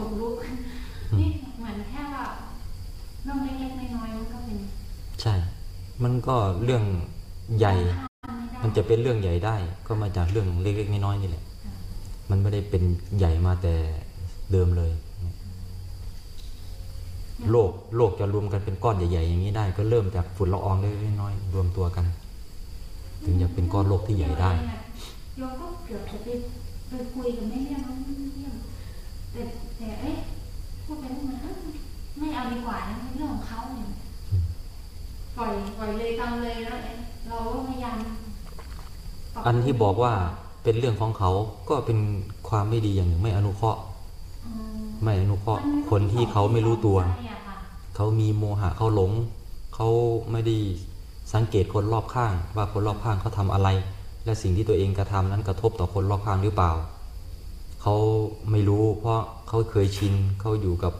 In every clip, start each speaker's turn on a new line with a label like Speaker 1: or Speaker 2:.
Speaker 1: ขนลุกนี่เหมือนแค่ว่าเรื่องเล็กๆน้อยๆมันก็เป็น
Speaker 2: ใช่ มันก็เรื่องใหญ่
Speaker 1: ห้ามไม่ได้
Speaker 2: มันจะเป็นเรื่องใหญ่ได้ ก็มาจากเรื่องเล็กๆน้อยๆนี่แหละ มันไม่ได้เป็นใหญ่มาแต่เดิมเลย โลกโลกจะรวมกันเป็นก้อนใหญ่ๆอย่างนี้ได้ ก็เริ่มจากฝุ่นละอองเล็กๆน้อยๆรวมตัวกัน ถึงจะเป็นก้อนโลกที่ใหญ่ได้
Speaker 1: โยมก็เกือบจะไปไปคุยกับแม่เลี้ยงน้องเลี้ยง แต่แต่เอ๊ะพูดไปพูดมาเอ้ยไม่เอาดีกว่านะเป็นเรื่องของเขาเนี่ยปล่อยปล่อยเลยตามเลยแล้วเอ๊ะเราก็พยายามปรับ
Speaker 2: อันที่บอกว่าเป็นเรื่องของเขาก็เป็นความไม่ดีอย่างหนึ่งไม่อนุเคราะห์
Speaker 1: อืม
Speaker 2: ไม่อนุเคราะห์
Speaker 1: มั
Speaker 2: คนที่เขาไม่รู้ตัว
Speaker 1: ใช่อะค่ะ
Speaker 2: เขามีโมหะเขาหลง เขาไม่ได้สังเกตคนรอบข้าง ว่าคนรอบข้างเขาทำอะไร และสิ่งที่ตัวเองกระทำนั้นกระทบต่อคนรอบข้างหรือเปล่า เขาไม่รู้ เพราะเขาเคยชินเขาอยู่กับ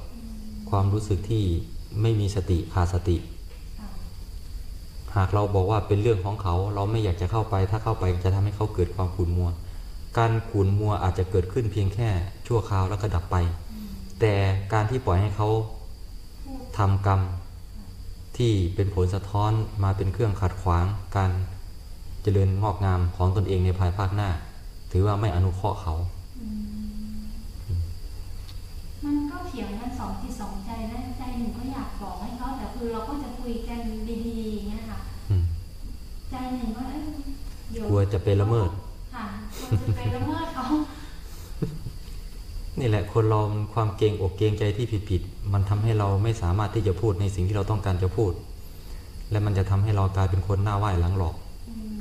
Speaker 2: ความรู้สึกที่ไม่มีสติขาดสติ หากเราบอกว่าเป็นเรื่องของเขา เราไม่อยากจะเข้าไป ถ้าเข้าไปจะทำให้เขาเกิดความขุ่นมัว การขุ่นมัวอาจจะเกิดขึ้นเพียงแค่ชั่วคราวแล้วก็ดับไป แต่การที่ปล่อยให้เขา
Speaker 1: พูด
Speaker 2: ทำกรรมที่เป็นผลสะท้อนมาเป็นเครื่องขัดขวางการเจริญงอกงามของตนเองในภายภาคหน้า ถือว่าไม่อนุเคราะห์เขา
Speaker 1: มันก็เถียงกันสองจิตสองใจนะใจหนึ่งก็อยากบอกให้เขาแต่คือเราก็จะคุยกันดีๆอย่างเงี้ยค่ะ
Speaker 2: อืม
Speaker 1: ใจหนึ่งก็เอ้ยเดี๋ยว
Speaker 2: กลัวจะไปละเมิด
Speaker 1: ค่ะกลัวจะไปละเมิดเขา
Speaker 2: นี่แหละคนเรามันความเกรงอกเกรงใจที่ผิดๆมันทำให้เราไม่สามารถที่จะพูดในสิ่งที่เราต้องการจะพูด และมันจะทำให้เรากลายเป็นคนหน้าไหว้หลังหลอก
Speaker 1: อืม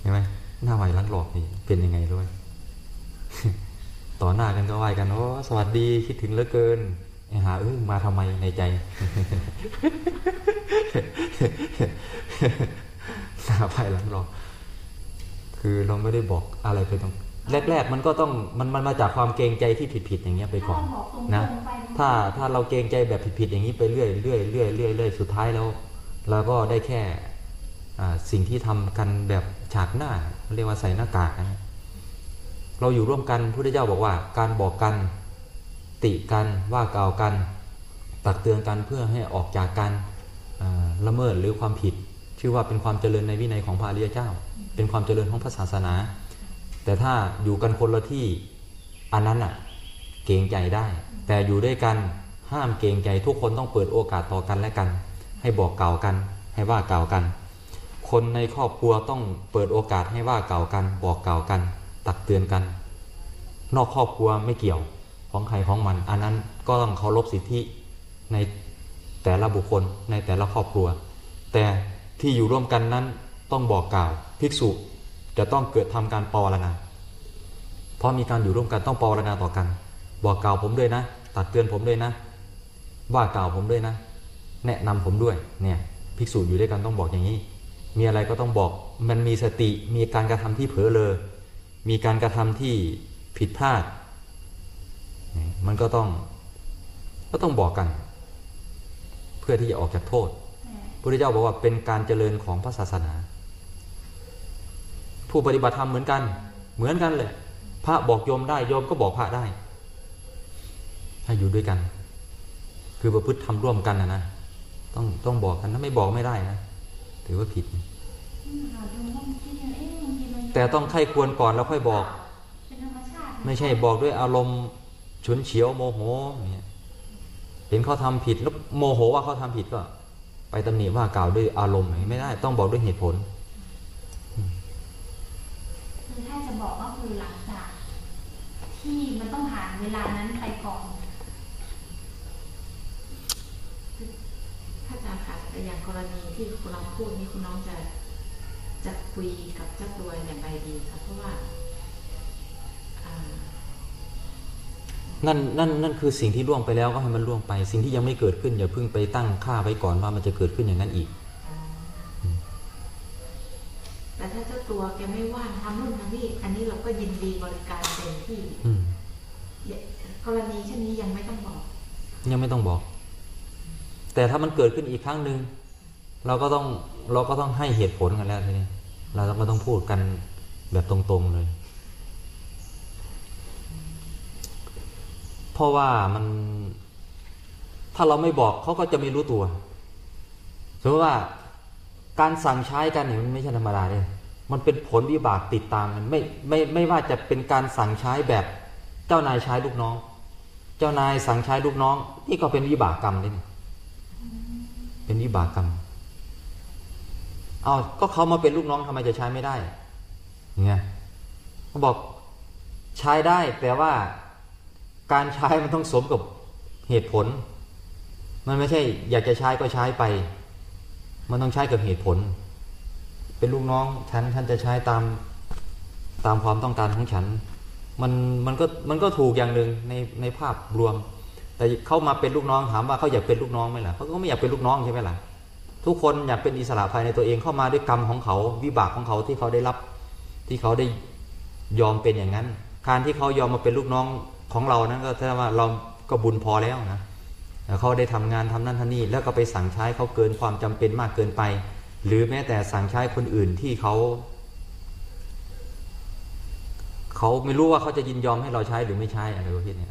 Speaker 2: เห็นไหมหน้าไหว้หลังหลอกนี่เป็นยังไงรู้ไหม ต่อหน้ากันก็ไหว้กันโอ้สวัสดีคิดถึงเหลือเกินไอ้หาเอ้ยมาทำไมในใจหน้าไหว้หลังหลอกคือเราไม่ได้บอกอะไรไปตรงแรก ๆ มันก็ต้องมันมันมาจากความเกรงใจที่ผิดๆอย่างเงี้ยไปก่อน
Speaker 1: ถ้าเราบอกตรงๆ
Speaker 2: นะ
Speaker 1: ไป
Speaker 2: ถ้าถ้าเราเกรงใจแบบผิดๆอย่างนี้ไปเรื่อยเรื่อยเรื่อยเรื่อยเรื่อยสุดท้ายแล้วเราก็ได้แค่อ่าสิ่งที่ทำกันแบบฉากหน้าเรียกว่าใส่หน้ากากนะ เราอยู่ร่วมกันพุทธเจ้าบอกว่า การบอกกัน ติกันว่ากล่าวกัน ตักเตือนกันเพื่อให้ออกจากการละเมิดหรือความผิด ชื่อว่าเป็นความเจริญในวินัยของพระอริยเจ้า เป็นความเจริญของพระศาสนา แต่ถ้าอยู่กันคนละที่อันนั้นอะเกรงใจได้ แต่อยู่ด้วยกันห้ามเกรงใจทุกคนต้องเปิดโอกาสต่อกันและกัน ให้บอกกล่าวกัน ให้ว่ากล่าวกัน คนในครอบครัวต้องเปิดโอกาสให้ว่ากล่าวกัน บอกกล่าวกัน ตักเตือนกัน นอกครอบครัวไม่เกี่ยวของใครของมัน อันนั้นก็ต้องเคารพสิทธิในแต่ละบุคคลในแต่ละครอบครัว แต่ที่อยู่ร่วมกันนั้นต้องบอกกล่าวภิกษุจะต้องเกิดทำการปอรณาเพราะมีการอยู่ร่วมกันต้องปอรณาต่อกัน บอกกล่าวผมด้วยนะ ตักเตือนผมด้วยนะ ว่ากล่าวผมด้วยนะ แนะนำผมด้วยเนี่ยภิกษุอยู่ด้วยกันต้องบอกอย่างนี้ มีอะไรก็ต้องบอกมันมีสติมีการกระทำที่เผลอเลย มีการกระทำที่ผิดพลาด มันก็ต้องก็ต้องบอกกัน เพื่อที่จะออกจากโทษพระพุทธเจ้าบอกว่าเป็นการเจริญของพระศาสนา ผู้ปฏิบัติธรรมเหมือนกัน เหมือนกันเลยพระบอกโยมได้โยมก็บอกพระได้ ถ้าอยู่ด้วยกัน คือประพฤติทำร่วมกันนะนะต้องต้องบอกกันถ้าไม่บอกไม่ได้นะถือว่าผิด
Speaker 1: นะ
Speaker 2: แต่ต้องไข้ควรก่อนแล้วค่อยบอก ไม่ใช่บอกด้วยอารมณ์ฉุนเฉียวโมโหเงี้ยเห็นเขาทำผิดแล้วโมโหว่าเขาทำผิดก็ ไปตำหนิว่ากล่าวด้วยอารมณ์ไม่ได้ ต้องบอกด้วยเหตุผล
Speaker 1: คือถ้าจะบอกก็คือหลังจากที่มันต้องผ่านเวลานั้นไปก่อน
Speaker 3: ถ้าอาจารย์ค่ะแต่อย่างกรณีที่คุณน้องพูดนี่คุณน้องจะ จะคุยกับเจ้าตัวอย่างไรดีคะเพราะว่าอ่า
Speaker 2: นั่นนั่นนั่นคือสิ่งที่ล่วงไปแล้วก็ให้มันล่วงไป สิ่งที่ยังไม่เกิดขึ้นอย่าเพิ่งไปตั้งค่าไว้ก่อนว่ามันจะเกิดขึ้นอย่างนั้นอีก
Speaker 3: แต่ถ้าเจ้าตัวแกไม่ว่างทำนู่นทำนี่อันนี้เราก็ยินดีบริการเต็มที่
Speaker 2: อืม
Speaker 3: กรณีเช่นนี้ยังไม่ต้องบอก
Speaker 2: ยังไม่ต้องบอก แต่ถ้ามันเกิดขึ้นอีกครั้งหนึ่งเราก็ต้องเราก็ต้องให้เหตุผลกันแล้วทีนี้ เราก็ต้องพูดกันแบบตรงๆเลย เพราะว่ามัน ถ้าเราไม่บอกเขาก็จะไม่รู้ตัว สมมติว่าการสั่งใช้กันเนี่ยมันไม่ใช่ธรรมดาเลยมันเป็นผลวิบากติดตามกันไม่ไม่ไม่ว่าจะเป็นการสั่งใช้แบบเจ้านายใช้ลูกน้อง เจ้านายสั่งใช้ลูกน้อง นี่ก็เป็นวิบากกรรมเลยนี่เป็นวิบากกรรม เอาก็เขามาเป็นลูกน้องทำไมจะใช้ไม่ได้ไงเขาบอกใช้ได้แต่ว่าการใช้มันต้องสมกับเหตุผล มันไม่ใช่ อยากจะใช้ก็ใช้ไป มันต้องใช้กับเหตุผล เป็นลูกน้องฉันฉันจะใช้ตามตามความต้องการของฉัน มันมันก็มันก็ถูกอย่างหนึ่งในในภาพรวม แต่เขามาเป็นลูกน้องถามว่าเขาอยากเป็นลูกน้องไหมล่ะเขาก็ไม่อยากเป็นลูกน้องใช่ไหมล่ะ ทุกคนอยากเป็นอิสระภายในตัวเองเข้ามาด้วยกรรมของเขาวิบากของเขาที่เขาได้รับที่เขาได้ยอมเป็นอย่างนั้น การที่เขายอมมาเป็นลูกน้องของเรานั้นก็แสดงว่าเราก็บุญพอแล้วนะแต่เขาได้ทำงานทำนั่นทำนี่แล้วก็ไปสั่งใช้เขาเกินความจำเป็นมากเกินไป หรือแม้แต่สั่งใช้คนอื่นที่เขาเขาไม่รู้ว่าเขาจะยินยอมให้เราใช้หรือไม่ใช้อะไรประเภทนี้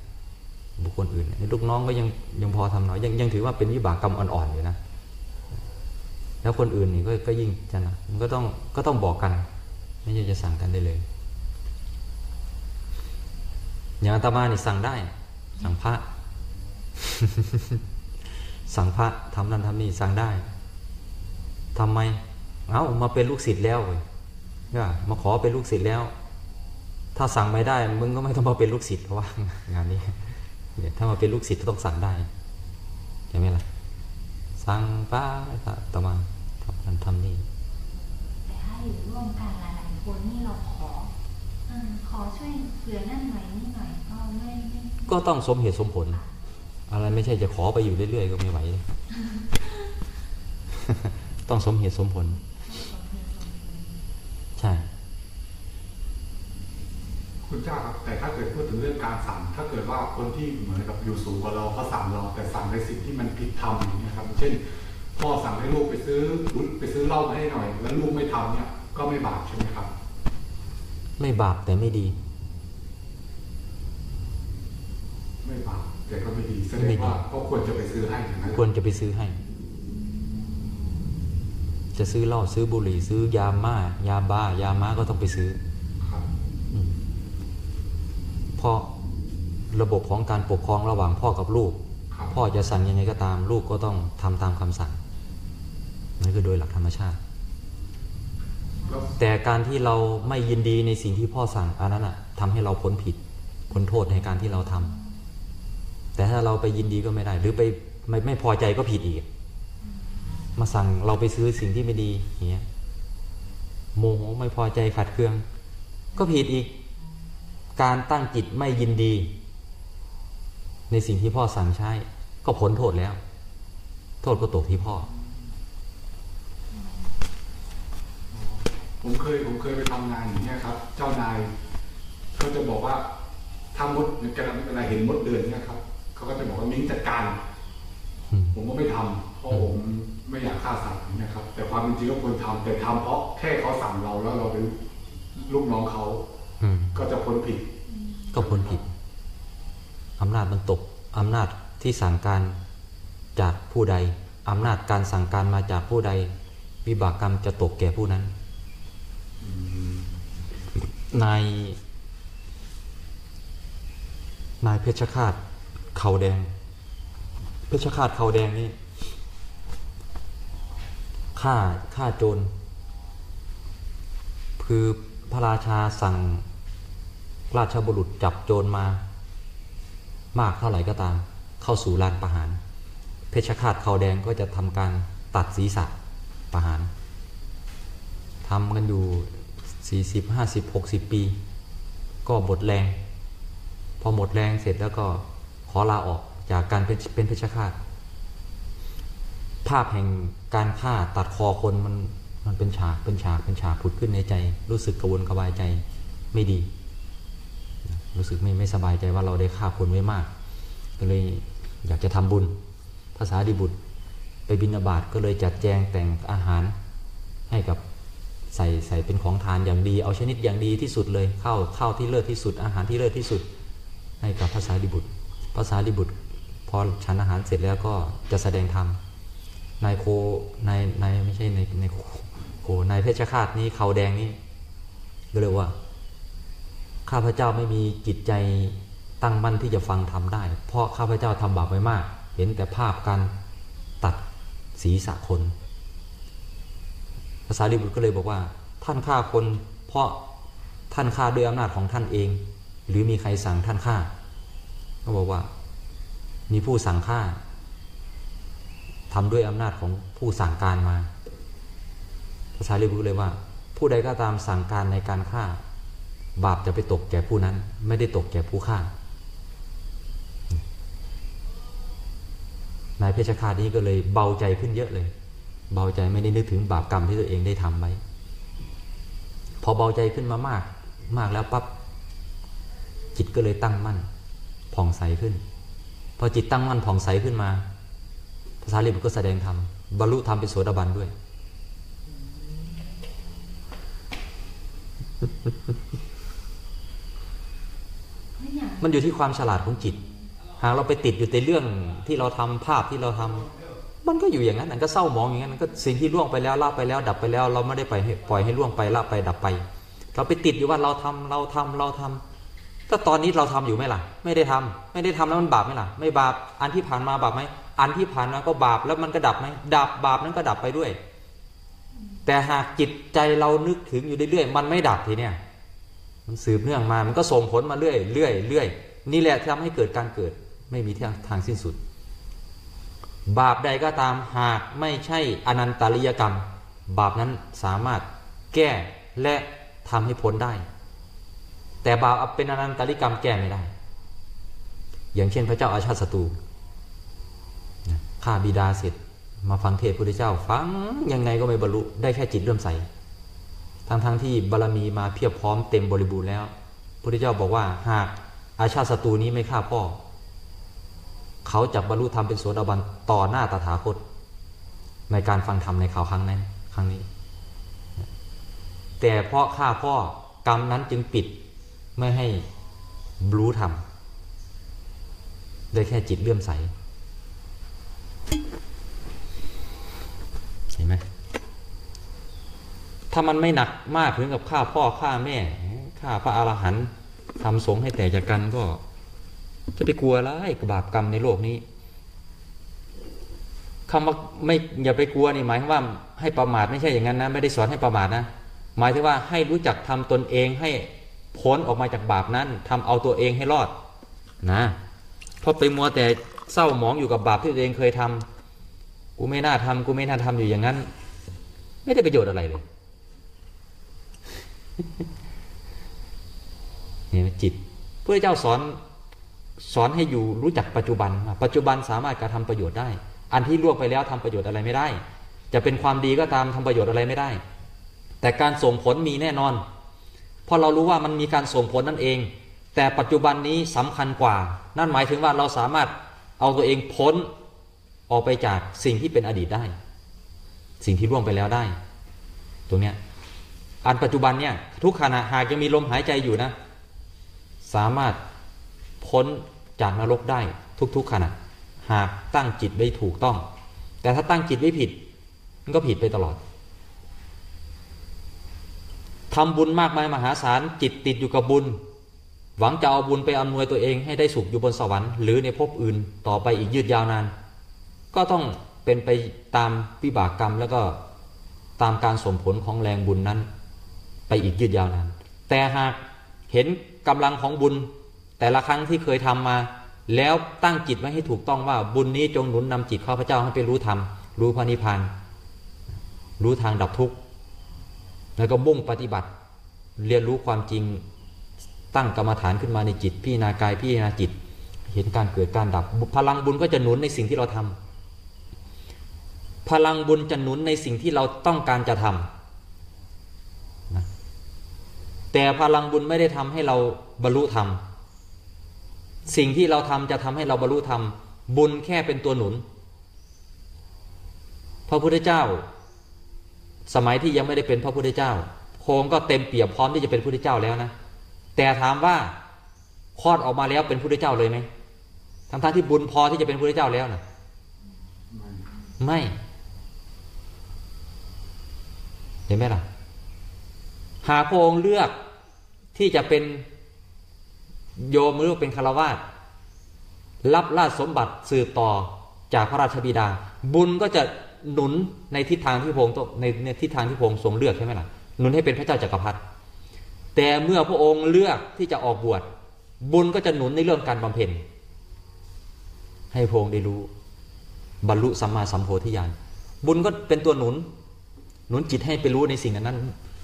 Speaker 2: บุคคลอื่นลูกน้องก็ยังยังพอทำหน่อยยังยังถือว่าเป็นวิบากกรรมอ่อนๆอยู่นะ แล้วคนอื่นนี่ก็ก็ยิ่งจะหนะมันก็ต้องก็ต้องบอกกัน ไม่ใช่จะสั่งกันได้เลย อย่างอาตมานี่สั่งได้ สั่งพระ สั่งพระทำนั่นทำนี่สั่งได้ทำไม เอามาเป็นลูกศิษย์แล้วเว้ยเนี่ยมาขอเป็นลูกศิษย์แล้ว ถ้าสั่งไม่ได้ มึงก็ไม่ต้องมาเป็นลูกศิษย์เพราะว่างานนี้เนี่ยถ้ามาเป็นลูกศิษย์ก็ต้องสั่งได้ใช่ไหมล่ะ สั่งป้าตมา ทำนั่นทำนี่
Speaker 1: แต่ถ้าอยู่ร่วมกันหลายๆคนนี่เราขอเออขอช่วยเหลือนั่นหน่อยนี่หน่อยก็ไม่ไม่
Speaker 2: ก็ต้องสมเหตุสมผล อะไรไม่ใช่จะขอไปอยู่เรื่อยๆก็ไม่ไหว ต้องสมเหตุสมผล ใช่
Speaker 4: คุณเจ้าครับแต่ถ้าเกิดพูดถึงเรื่องการสั่งถ้าเกิดว่าคนที่เหมือนกับอยู่สูงกว่าเราเขาสั่งเราแต่สั่งในสิ่งที่มันผิดธรรมอย่างเงี้ยครับ เช่น พ่อสั่งให้ลูกไปซื้อไปซื้อเหล้ามาให้หน่อย แล้วลูกไม่ทำเนี่ยก็ไม่บาปใช่ไหมครับ
Speaker 2: ไม่บาปแต่ไม่ดี
Speaker 4: ไม่บาปแต่ก็ไม่ดีแสดงว่าก็ควรจะไปซื้อให้อย่างนั้น
Speaker 2: ควรจะไปซื้อให้ จะซื้อเหล้าซื้อบุหรี่ซื้อยาม่ายาบ้ายาม้าก็ต้องไปซื้อ
Speaker 4: ครับ
Speaker 2: อืมเพราะระบบของการปกครองระหว่างพ่อกับลูก
Speaker 4: ครับ
Speaker 2: พ่อจะสั่งยังไงก็ตาม ลูกก็ต้องทำตามคำสั่ง นั่นคือโดยหลักธรรมชาติ แต่การที่เราไม่ยินดีในสิ่งที่พ่อสั่งอันนั้นอะทำให้เราพ้นผิดพ้นโทษในการที่เราทำแต่ถ้าเราไปยินดีก็ไม่ได้ หรือไปไม่ไม่พอใจก็ผิดอีก มาสั่งเราไปซื้อสิ่งที่ไม่ดีอย่างเงี้ยโมโหไม่พอใจขัดเคือง ก็ผิดอีก การตั้งจิตไม่ยินดี ในสิ่งที่พ่อสั่งใช้ ก็พ้นโทษแล้ว โทษก็ตกที่พ่อ
Speaker 4: ผมเคยผมเคยไปทำงานอย่างเงี้ยครับ เจ้านายเขาจะบอกว่าถ้ามดกำลังเวลาเห็นมดเดือนเนี่ยครับเขาก็จะบอกว่ามิ้งจัดการ
Speaker 2: อืม
Speaker 4: ผมก็ไม่ทำเพราะผมไม่อยากฆ่าสัตว์อย่างเงี้ยครับ แต่ความเป็นจริงก็ควรทำแต่ทำเพราะแค่เขาสั่งเราแล้วเราเป็นลูกน้องเขา
Speaker 2: อืม
Speaker 4: ก็จะพ้นผิด
Speaker 2: ก็พ้นผิดอำนาจมันตกอำนาจที่สั่งการจากผู้ใดอำนาจการสั่งการมาจากผู้ใด วิบากกรรมจะตกแก่ผู้นั้น นายนายเพชรฆาตเขาแดง เพชรฆาตเขาแดงนี่ฆ่าฆ่าโจรคือพระราชาสั่งราชบุรุษจับโจรมา มากเท่าไหร่ก็ตาม เข้าสู่ลานประหาร เพชฌฆาตเขาแดงก็จะทำการตัดศีรษะประหารทำกันอยู่ 40 50 60 ปี ก็หมดแรง พอหมดแรงเสร็จแล้วก็ขอลาออกจากการเป็นเป็นเพชฌฆาต ภาพแห่งการฆ่าตัดคอคนมันมันเป็นฉากเป็นฉากเป็นฉากผุดขึ้นในใจ รู้สึกกระวนกระวายใจไม่ดี รู้สึกไม่ไม่สบายใจว่าเราได้ฆ่าคนไว้มาก ก็เลยอยากจะทำบุญ ภาษาดิบุตร ไปบินาบาตก็เลยจัดแจงแต่งอาหารให้กับ ใส่ใส่เป็นของทานอย่างดี เอาชนิดอย่างดีที่สุดเลยข้าวข้าวที่เลิศที่สุดอาหารที่เลิศที่สุด ให้กับภาษาดิบุตรภาษาลิบุตร พอฉันอาหารเสร็จแล้วก็จะแสดงธรรมนายโคนายนายไม่ใช่ในายนโคนายเพชฌฆาตนี้เขาแดงนี่ก็เลยว่า ข้าพเจ้าไม่มีจิตใจตั้งมั่นที่จะฟังธรรมได้ เพราะข้าพเจ้าทำบาปไว้มาก เห็นแต่ภาพการตัดศีรษะคน ภาษาลิบุตรก็เลยบอกว่า ท่านฆ่าคนเพราะท่านฆ่าด้วยอำนาจของท่านเอง หรือมีใครสั่งท่านฆ่าก็บอกว่า มีผู้สั่งฆ่าทำด้วยอำนาจของผู้สั่งการมา ภาษาลิบุตรเลยว่า ผู้ใดก็ตามสั่งการในการฆ่า บาปจะไปตกแก่ผู้นั้น ไม่ได้ตกแก่ผู้ฆ่านายเพชฌฆาตนี้ก็เลยเบาใจขึ้นเยอะเลย เบาใจไม่ได้นึกถึงบาปกรรมที่ตัวเองได้ทำไว้ พอเบาใจขึ้นมามาก มากแล้วปั๊บจิตก็เลยตั้งมั่นผ่องใสขึ้น พอจิตตั้งมั่นผ่องใสขึ้นมาภาษาลิบุตรก็แสดงธรรมบรรลุธรรมเป็นโสดาบันด้วย มันอยู่ที่ความฉลาดของจิต หากเราไปติดอยู่ในเรื่องที่เราทำภาพที่เราทำ มันก็อยู่อย่างนั้นมันก็เศร้าหมองอย่างนั้นมันก็สิ่งที่ล่วงไปแล้วละไปแล้ว ดับไปแล้ว เราไม่ได้ไปให้ปล่อยให้ล่วงไปละไปดับไป เราไปติดอยู่ว่าเราทำเราทำเราทำถ้าตอนนี้เราทำอยู่ไหมล่ะ ไม่ได้ทำไม่ได้ทำแล้วมันบาปไหมล่ะ ไม่บาปอันที่ผ่านมาบาปไหมอันที่ผ่านมาก็บาปแล้วมันก็ดับไหมดับบาปนั้นก็ดับไปด้วย แต่หากจิตใจเรานึกถึงอยู่เรื่อยๆมันไม่ดับทีเนี้ยมันสืบเนื่องมามันก็ส่งผลมาเรื่อยเรื่อยเรื่อยนี่แหละที่ทำให้เกิดการเกิด ไม่มีทางทางสิ้นสุด บาปใดก็ตามหากไม่ใช่อนันตริยกรรม บาปนั้นสามารถแก้และทำให้พ้นได้ แต่บาปเป็นอนันตริกรรมแก้ไม่ได้ อย่างเช่นพระเจ้าอาชาติศัตรูฆ่าบิดาเสร็จมาฟังเทศพระพุทธเจ้า ฟังยังไงก็ไม่บรรลุได้แค่จิตเริ่มใสทั้งๆทที่บารรมีมาเพียบพร้อมเต็มบริบูรณ์แล้วพระพุทธเจ้าบอกว่าหากอาชาติศัตรูนี้ไม่ฆ่าพ่อ เขาจะบรรลุธรรมเป็นโสดาบันต่อหน้าตถาคต ในการฟังธรรมในข่าวครั้งนั้นครั้งนี้ แต่เพราะฆ่าพ่อกรรมนั้นจึงปิดไม่ให้รู้ธรรมได้แค่จิตเลื่อมใส เห็นไหมถ้ามันไม่หนักมากถึงกับฆ่าพ่อฆ่าแม่ฆ่าพระอรหันต์ทำสงฆ์ให้แตกจากกันก็ จะไปกลัวอะไรกับบาปกรรมในโลกนี้คำว่าไม่อย่าไปกลัวนี่หมายว่าให้ประมาทไม่ใช่อย่างนั้นนะไม่ได้สอนให้ประมาทนะ หมายถึงว่าให้รู้จักทำตนเองให้พ้นออกมาจากบาปนั้นทำเอาตัวเองให้รอดนะเพราะไปมัวแต่เศร้าหมองอยู่กับบาปที่ตัวเองเคยทำกูไม่น่าทำกูไม่น่าทำอยู่อย่างนั้น ไม่ได้ประโยชน์อะไรเลยเนไหมจิตพระเจ้าสอน สอนให้อยู่รู้จักปัจจุบัน ปัจจุบันสามารถกระทำประโยชน์ได้ อันที่ล่วงไปแล้วทำประโยชน์อะไรไม่ได้ จะเป็นความดีก็ตามทำประโยชน์อะไรไม่ได้ แต่การส่งผลมีแน่นอน เพราะเรารู้ว่ามันมีการส่งผลนั่นเอง แต่ปัจจุบันนี้สำคัญกว่า นั่นหมายถึงว่าเราสามารถเอาตัวเองพ้นออกไปจากสิ่งที่เป็นอดีตได้ สิ่งที่ล่วงไปแล้วได้ ตรงเนี้ยอันปัจจุบันเนี่ยทุกขณะหากยังมีลมหายใจอยู่นะ สามารถ พ้นจากนรกได้ทุกๆขณะหากตั้งจิตไว้ถูกต้อง แต่ถ้าตั้งจิตไว้ผิด มันก็ผิดไปตลอดทำบุญมากมายมหาศาลจิตติดอยู่กับบุญ หวังจะเอาบุญไปอำนวยตัวเองให้ได้สุขอยู่บนสวรรค์หรือในภพอื่นต่อไปอีกยืดยาวนาน ก็ต้องเป็นไปตามวิบากกรรมแล้วก็ตามการสมผลของแรงบุญนั้น ไปอีกยืดยาวนาน แต่หากเห็นกำลังของบุญ แต่ละครั้งที่เคยทำมา แล้วตั้งจิตไว้ให้ถูกต้องว่าบุญนี้จงหนุนนำจิตข้าพเจ้าให้ไปรู้ธรรมรู้พระนิพพานรู้ทางดับทุกข์แล้วก็มุ่งปฏิบัติ เรียนรู้ความจริงตั้งกรรมฐานขึ้นมาในจิตพี่นากายพี่นาจิต เห็นการเกิดการดับ พลังบุญก็จะหนุนในสิ่งที่เราทำพลังบุญจะหนุนในสิ่งที่เราต้องการจะทำนะแต่พลังบุญไม่ได้ทำให้เราบรรลุธรรม สิ่งที่เราทำจะทำให้เราบรรลุธรรม บุญแค่เป็นตัวหนุน พระพุทธเจ้า สมัยที่ยังไม่ได้เป็นพระพุทธเจ้า โคงก็เต็มเปี่ยมพร้อมที่จะเป็นพระพุทธเจ้าแล้วนะ แต่ถามว่าคลอดออกมาแล้วเป็นพระพุทธเจ้าเลยไหมทั้งทที่บุญพอที่จะเป็นพระเจ้าแล้วนะ
Speaker 4: ไม่
Speaker 2: ไม่เห็นไหมล่ะหากพระองค์เลือกที่จะเป็น โยมหรือว่าเป็นคารวาสรับราชสมบัติสืบต่อจากพระราชบิดา บุญก็จะหนุนในทิศทางที่พงค์ในในทิศทางที่พงค์ทรงเลือกใช่ไหมล่ะหนุนให้เป็นพระเจ้าจักรพรรดิแต่เมื่อพระองค์เลือกที่จะออกบวชบุญก็จะหนุนในเรื่องการบำเพ็ญให้พงค์ได้รู้ บรรลุสัมมาสัมโพธิญาณบุญก็เป็นตัวหนุน หนุนจิตให้ไปรู้ในสิ่งนั้น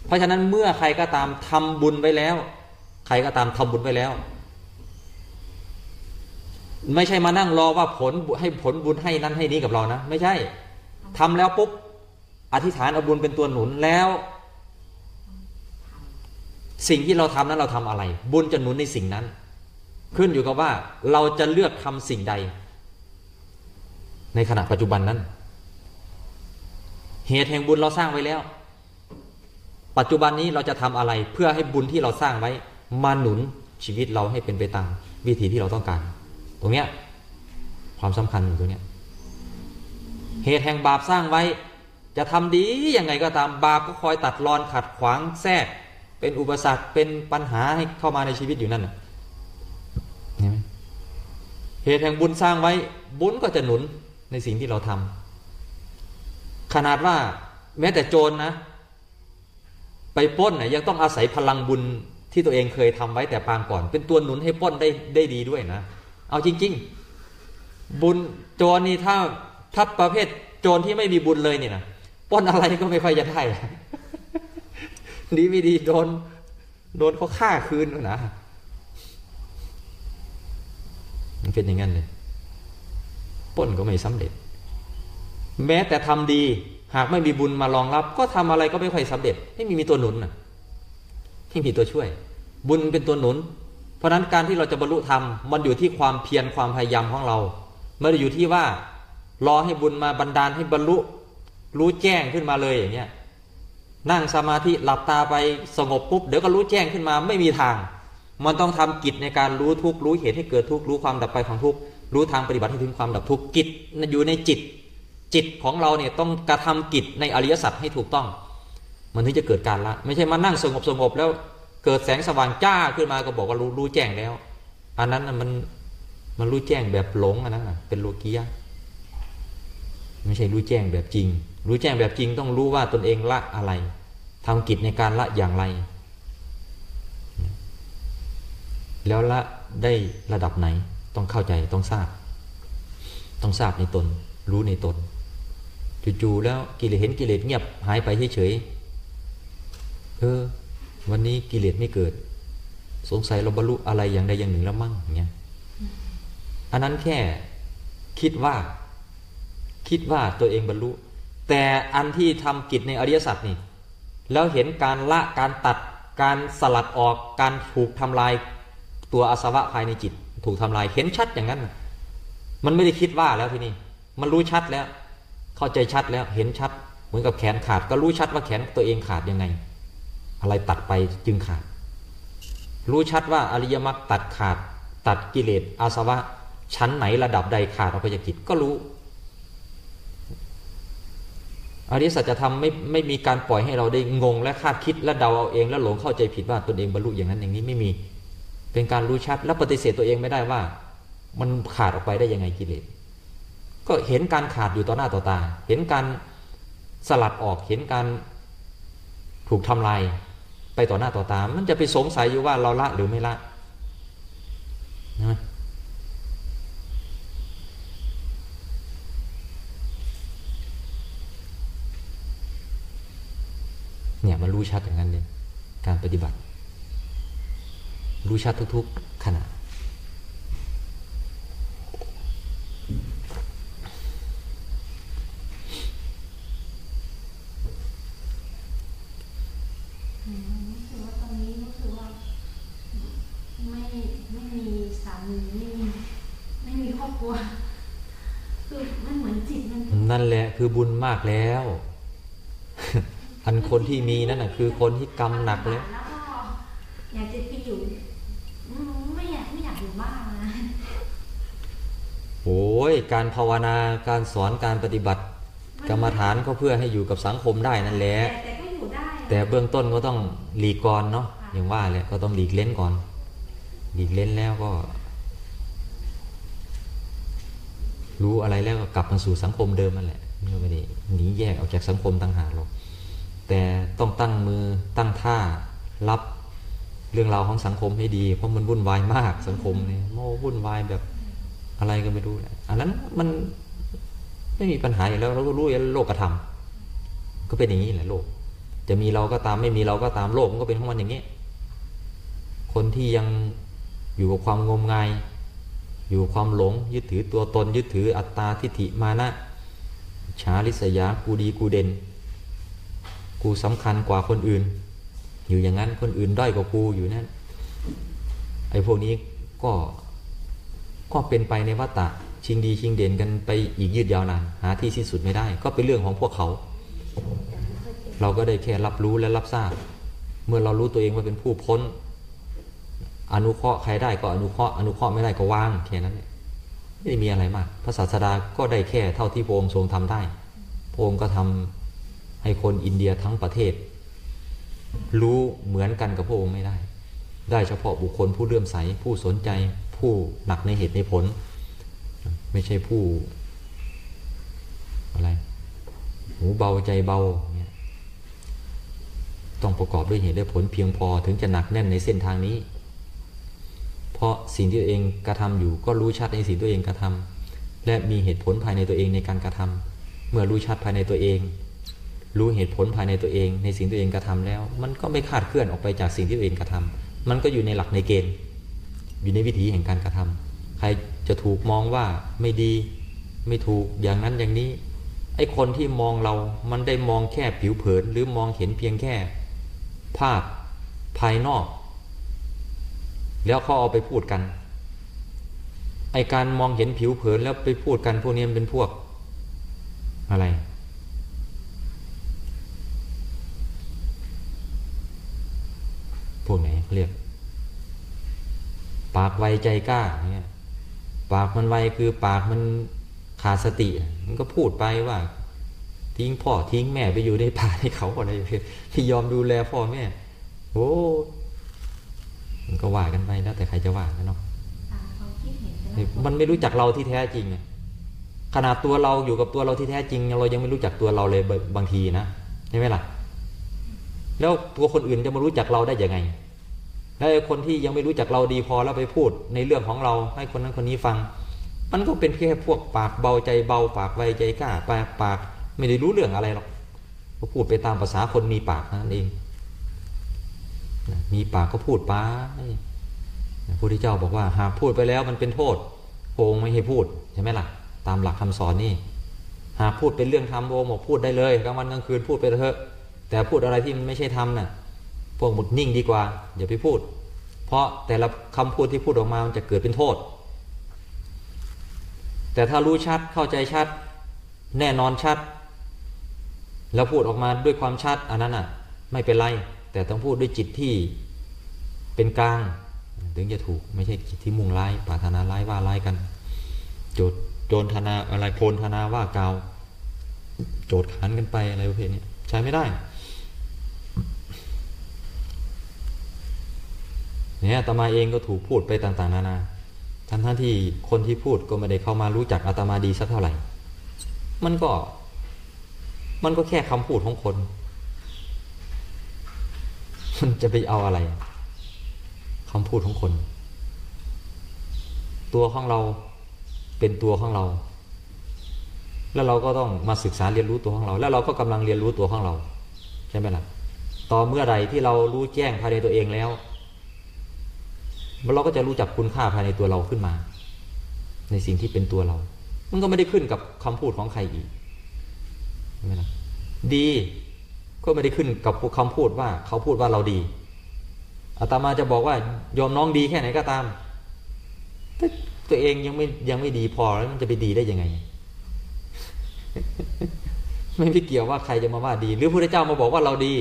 Speaker 2: เพราะฉะนั้นเมื่อใครก็ตามทำบุญไว้แล้ว ใครก็ตามทำบุญไว้แล้ว ไม่ใช่มานั่งรอว่าผลให้ผลบุญให้นั้นให้นี้กับเรานะ ไม่ใช่ทำแล้วปุ๊บอธิษฐานเอาบุญเป็นตัวหนุนแล้ว สิ่งที่เราทำนั้นเราทำอะไร บุญจะหนุนในสิ่งนั้น ขึ้นอยู่กับว่าเราจะเลือกทำสิ่งใด ในขณะปัจจุบันนั้น เหตุแห่งบุญเราสร้างไว้แล้ว ปัจจุบันนี้เราจะทำอะไรเพื่อให้บุญที่เราสร้างไว้มาหนุนชีวิตเราให้เป็นไปตามวิธีที่เราต้องการ ตรงเนี้ยความสำคัญอยู่ตรงเนี้ยเหตุแห่งบาปสร้างไว้ จะทำดียังไงก็ตามบาปก็คอยตัดรอนขัดขวางแทรก เป็นอุปสรรคเป็นปัญหาให้เข้ามาในชีวิตอยู่นั่นเห็นไหมเหตุแห่งบุญสร้างไว้บุญก็จะหนุนในสิ่งที่เราทำขนาดว่าแม้แต่โจรนะไปป้นนะยังต้องอาศัยพลังบุญที่ตัวเองเคยทำไว้แต่ปางก่อน เป็นตัวหนุนให้ป้นได้ได้ดีด้วยนะ เอาจริง ๆ บุญโจรนี่ถ้าถ้าประเภทโจรที่ไม่มีบุญเลยเนี่ยนะป้นอะไรก็ไม่ค่อยจะได้ดีไม่ดีโดนโดนเขาฆ่าคืนนะมันเป็นอย่างนั้นเลยป้นก็ไม่สำเร็จ แม้แต่ทำดีหากไม่มีบุญมารองรับ ก็ทำอะไรก็ไม่ค่อยสำเร็จ ไม่มีมีตัวหนุนนะไม่มีตัวช่วย บุญเป็นตัวหนุน เพราะนั้นการที่เราจะบรรลุธรรมมันอยู่ที่ความเพียรความพยายามของเราไม่ได้อยู่ที่ว่ารอให้บุญมาบันดาลให้บรรลุรู้แจ้งขึ้นมาเลยอย่างเงี้ยนั่งสมาธิหลับตาไปสงบปุ๊บเดี๋ยวก็รู้แจ้งขึ้นมาไม่มีทาง มันต้องทำกิจในการรู้ทุกข์รู้เหตุให้เกิดทุกข์รู้ความดับไปของทุกข์รู้ทางปฏิบัติให้ถึงความดับทุกข์กิจอยู่ในจิต จิตของเราเนี่ยต้องกระทำกิจในอริยสัจให้ถูกต้อง มันถึงจะเกิดการละ ไม่ใช่มานั่งสงบสงบแล้ว เกิดแสงสว่างจ้าขึ้นมาก็บอกว่ารู้รู้แจ้งแล้ว อันนั้นมันมันรู้แจ้งแบบหลงอันนั้นน่ะเป็นโลกียะไม่ใช่รู้แจ้งแบบจริง รู้แจ้งแบบจริงต้องรู้ว่าตนเองละอะไรทำกิจในการละอย่างไร แล้วละได้ระดับไหนต้องเข้าใจต้องทราบ ต้องทราบในตน รู้ในตนจู่ๆแล้วกิเลสเห็นกิเลสเงียบหายไปเฉยๆเออ วันนี้กิเลสไม่เกิด สงสัยเราบรรลุอะไรอย่างใดอย่างหนึ่งแล้วมั่งอย่างเงี้ยอันนั้นแค่คิดว่า คิดว่าตัวเองบรรลุ แต่อันที่ทำกิจในอริยสัจนี่ แล้วเห็นการละการตัดการสลัดออกการถูกทำลายตัวอาสวะภายในจิต ถูกทำลายเห็นชัดอย่างนั้น มันไม่ได้คิดว่าแล้วทีนี้มันรู้ชัดแล้ว เข้าใจชัดแล้วเห็นชัด เหมือนกับแขนขาด ก็รู้ชัดว่าแขนตัวเองขาดยังไง อะไรตัดไปจึงขาด รู้ชัดว่าอริยมรรคตัดขาด ตัดกิเลสอาสวะ ชั้นไหนระดับใดขาดออกไปจากจิตก็รู้อริยสัจธรรมไม่ไม่มีการปล่อยให้เราได้งง และคาดคิดและเดาเอาเอง แล้วหลงเข้าใจผิดว่าตนเองบรรลุอย่างนั้นอย่างนี้ไม่มี เป็นการรู้ชัดและปฏิเสธตัวเองไม่ได้ว่า มันขาดออกไปได้ยังไงกิเลสก็เห็นการขาดอยู่ต่อหน้าต่อตา เห็นการสลัดออกเห็นการถูกทำลาย ไปต่อหน้าต่อตา มันจะไปสงสัยอยู่ว่าเราละหรือไม่ละนะเนี่ยมันรู้ชัดอย่างนั้นเลยการปฏิบัติ รู้ชัดทุกๆขณะ
Speaker 1: อืมรู้สึกว่าตอนนี้รู้สึกว่า ไม่ไม่มีสามีไม่มีไม่มีครอบครัว คือมันเหมือนจิตมั น
Speaker 2: นั่นแหละคือบุญมากแล้ว อันคนที่มีนั่นน่ะคือคนที่กรรมหนักแล้ว
Speaker 1: แล้วก็อยากจะไปอยู่อืมไม่อยากไม่อยากอยู่บ้านนะ
Speaker 2: การภาวนาการสอนการปฏิบัติ กรรมฐานก็เพื่อให้อยู่กับสังคมได้นั่นแหละ
Speaker 1: แต่แต่ก็อยู่ได้อะ
Speaker 2: แต่เบื้องต้นก็ต้องหลีกก่อนเนาะอย่างว่าแหละก็ต้องหลีกเล่นก่อน หลีกเล่นแล้วก็ รู้อะไรแล้วก็กลับมาสู่สังคมเดิมนั่นแหละไม่ได้หนีแยกออกจากสังคมต่างหากหรอกแต่ต้องตั้งมือตั้งท่ารับเรื่องราวของสังคมให้ดี เพราะมันวุ่นวายมากสังคมเนี่ยโม่วุ่นวายแบบอะไรก็ไม่รู้แหละอันนั้นมันไม่มีปัญหาอยู่แล้วเราก็รู้อยู่แล้วโลกธรรมก็เป็นอย่างนี้แหละโลก จะมีเราก็ตามไม่มีเราก็ตามโลกมันก็เป็นของมันอย่างนี้ คนที่ยังอยู่กับความงมงาย อยู่ความหลงยึดถือตัวตนยึดถืออัตตาทิฏฐิมานะชาลิษยากูดีกูเด่น กูสำคัญกว่าคนอื่น อยู่อย่างนั้นคนอื่นด้อยกว่ากูอยู่นั่นไอ้พวกนี้ก็ก็เป็นไปในวัฏฏะชิงดีชิงเด่นกันไปอีกยืดยาวนานหาที่สิ้นสุดไม่ได้ ก็เป็นเรื่องของพวกเขา เราก็ได้แค่รับรู้และรับทราบ เมื่อเรารู้ตัวเองว่าเป็นผู้พ้น อนุเคราะห์ใครได้ก็อนุเคราะห์อนุเคราะห์ไม่ได้ก็วางแค่นั้นเองไม่ได้มีอะไรมาก พระศาสดาก็ได้แค่เท่าที่พระองค์ทรงทำได้พระองค์ก็ทำให้คนอินเดียทั้งประเทศ รู้เหมือนกันกับพระองค์ไม่ได้ ได้เฉพาะบุคคลผู้เลื่อมใสผู้สนใจผู้หนักในเหตุในผล ไม่ใช่ผู้ อะไร หูเบาใจเบาเนี่ยต้องประกอบด้วยเหตุและผลเพียงพอถึงจะหนักแน่นในเส้นทางนี้ ราะสิ่งที่ตัวเองกระทำอยู่ ก็รู้ชัดในสิ่งตัวเองกระทำและมีเหตุผลภายในตัวเองในการกระทำเมื่อรู้ชัดภายในตัวเอง รู้เหตุผลภายในตัวเอง ในสิ่งตัวเองกระทำแล้ว มันก็ไม่คาดเคลื่อนออกไปจากสิ่งที่ตัวเองกระทำมันก็อยู่ในหลักในเกณฑ์ อยู่ในวิถีแห่งการกระทำใครจะถูกมองว่าไม่ดี ไม่ถูกอย่างนั้นอย่างนี้ไอ้คนที่มองเรา มันได้มองแค่ผิวเผิน หรือมองเห็นเพียงแค่ ภาพภายนอก แล้วเขาเอาไปพูดกันไอการมองเห็นผิวเผินแล้วไปพูดกันพวกนี้มันเป็นพวก อะไร พวกไหนเรียก ปากไวใจกล้าเนี่ยปากมันไวคือปากมันขาดสติ มันก็พูดไปว่า ทิ้งพ่อทิ้งแม่ไปอยู่ในป่าในเขาอะไรที่ยอมดูแลพ่อแม่โอ้ มันก็ว่ากันไปแล้วแต่ใครจะว่ากันเนาะ
Speaker 1: ตามความคิดเห็นแต่ละคน
Speaker 2: มันไม่รู้จักเราที่แท้จริงอะขนาดตัวเราอยู่กับตัวเราที่แท้จริง เรายังไม่รู้จักตัวเราเลยบางทีนะใช่ไหมล่ะ แล้วตัวคนอื่นจะมารู้จักเราได้ยังไง แล้วไอ้คนที่ยังไม่รู้จักเราดีพอแล้วไปพูด ในเรื่องของเราให้คนนั้นคนนี้ฟัง มันก็เป็นแค่พวกปากเบาใจเบาปากไวใจกล้าปากปาก ไม่ได้รู้เรื่องอะไรหรอกก็พูดไปตามภาษาคนมีปากนั่นเองนะ มีปากก็พูดไปพระพุทธเจ้าบอกว่าหากพูดไปแล้วมันเป็นโทษพระองไม่ให้พูดใช่ไหมล่ะ ตามหลักคำสอนนี่หากพูดเป็นเรื่องธรรมพระองบอกพูดได้เลยกลางวันกลางคืนพูดไปเถอะ แต่พูดอะไรที่มันไม่ใช่ธรรมน่ะพวกหมุดนิ่งดีกว่า อย่าไปพูด เพราะแต่ละคำพูดที่พูดออกมามันจะเกิดเป็นโทษ แต่ถ้ารู้ชัดเข้าใจชัด แน่นอนชัด แล้วพูดออกมาด้วยความชัดอันนั้นอะ ไม่เป็นไร แต่ต้องพูดด้วยจิตที่เป็นกลาง ถึงจะถูกไม่ใช่จิตที่มุ่งร้ายปรารถนาร้ายว่าร้ายกัน โจดโจรธนาอะไรโพลธนาว่ากาวโจดขันกันไปอะไรประเภทนี้ใช้ไม่ได้เนี่ยอาตมาเองก็ถูกพูดไปต่างๆ นานาทั้งท่านที่คนที่พูดก็ไม่ได้เข้ามารู้จักอาตมาดีสักเท่าไหร่ มันก็ มันก็แค่คำพูดของคน มันจะไปเอาอะไรคำพูดของคน ตัวของเราเป็นตัวของเรา แล้วเราก็ต้องมาศึกษาเรียนรู้ตัวของเรา แล้วเราก็กำลังเรียนรู้ตัวของเรา ใช่ไหมล่ะต่อเมื่อใดที่เรารู้แจ้งภายในตัวเองแล้วเราก็จะรู้จักคุณค่าภายในตัวเราขึ้นมา ในสิ่งที่เป็นตัวเรา มันก็ไม่ได้ขึ้นกับคำพูดของใครอีกใช่ไหมล่ะดี ก็ไม่ได้ขึ้นกับคำพูดว่าเขาพูดว่าเราดีอาตมาจะบอกว่ายอมน้องดีแค่ไหนก็ตามแต่ตัวเองยังไม่ยังไม่ดีพอแล้วมันจะไปดีได้ยังไง ไม่ได้เกี่ยวว่าใครจะมาว่าดี หรือพระเจ้ามาบอกว่าเราดี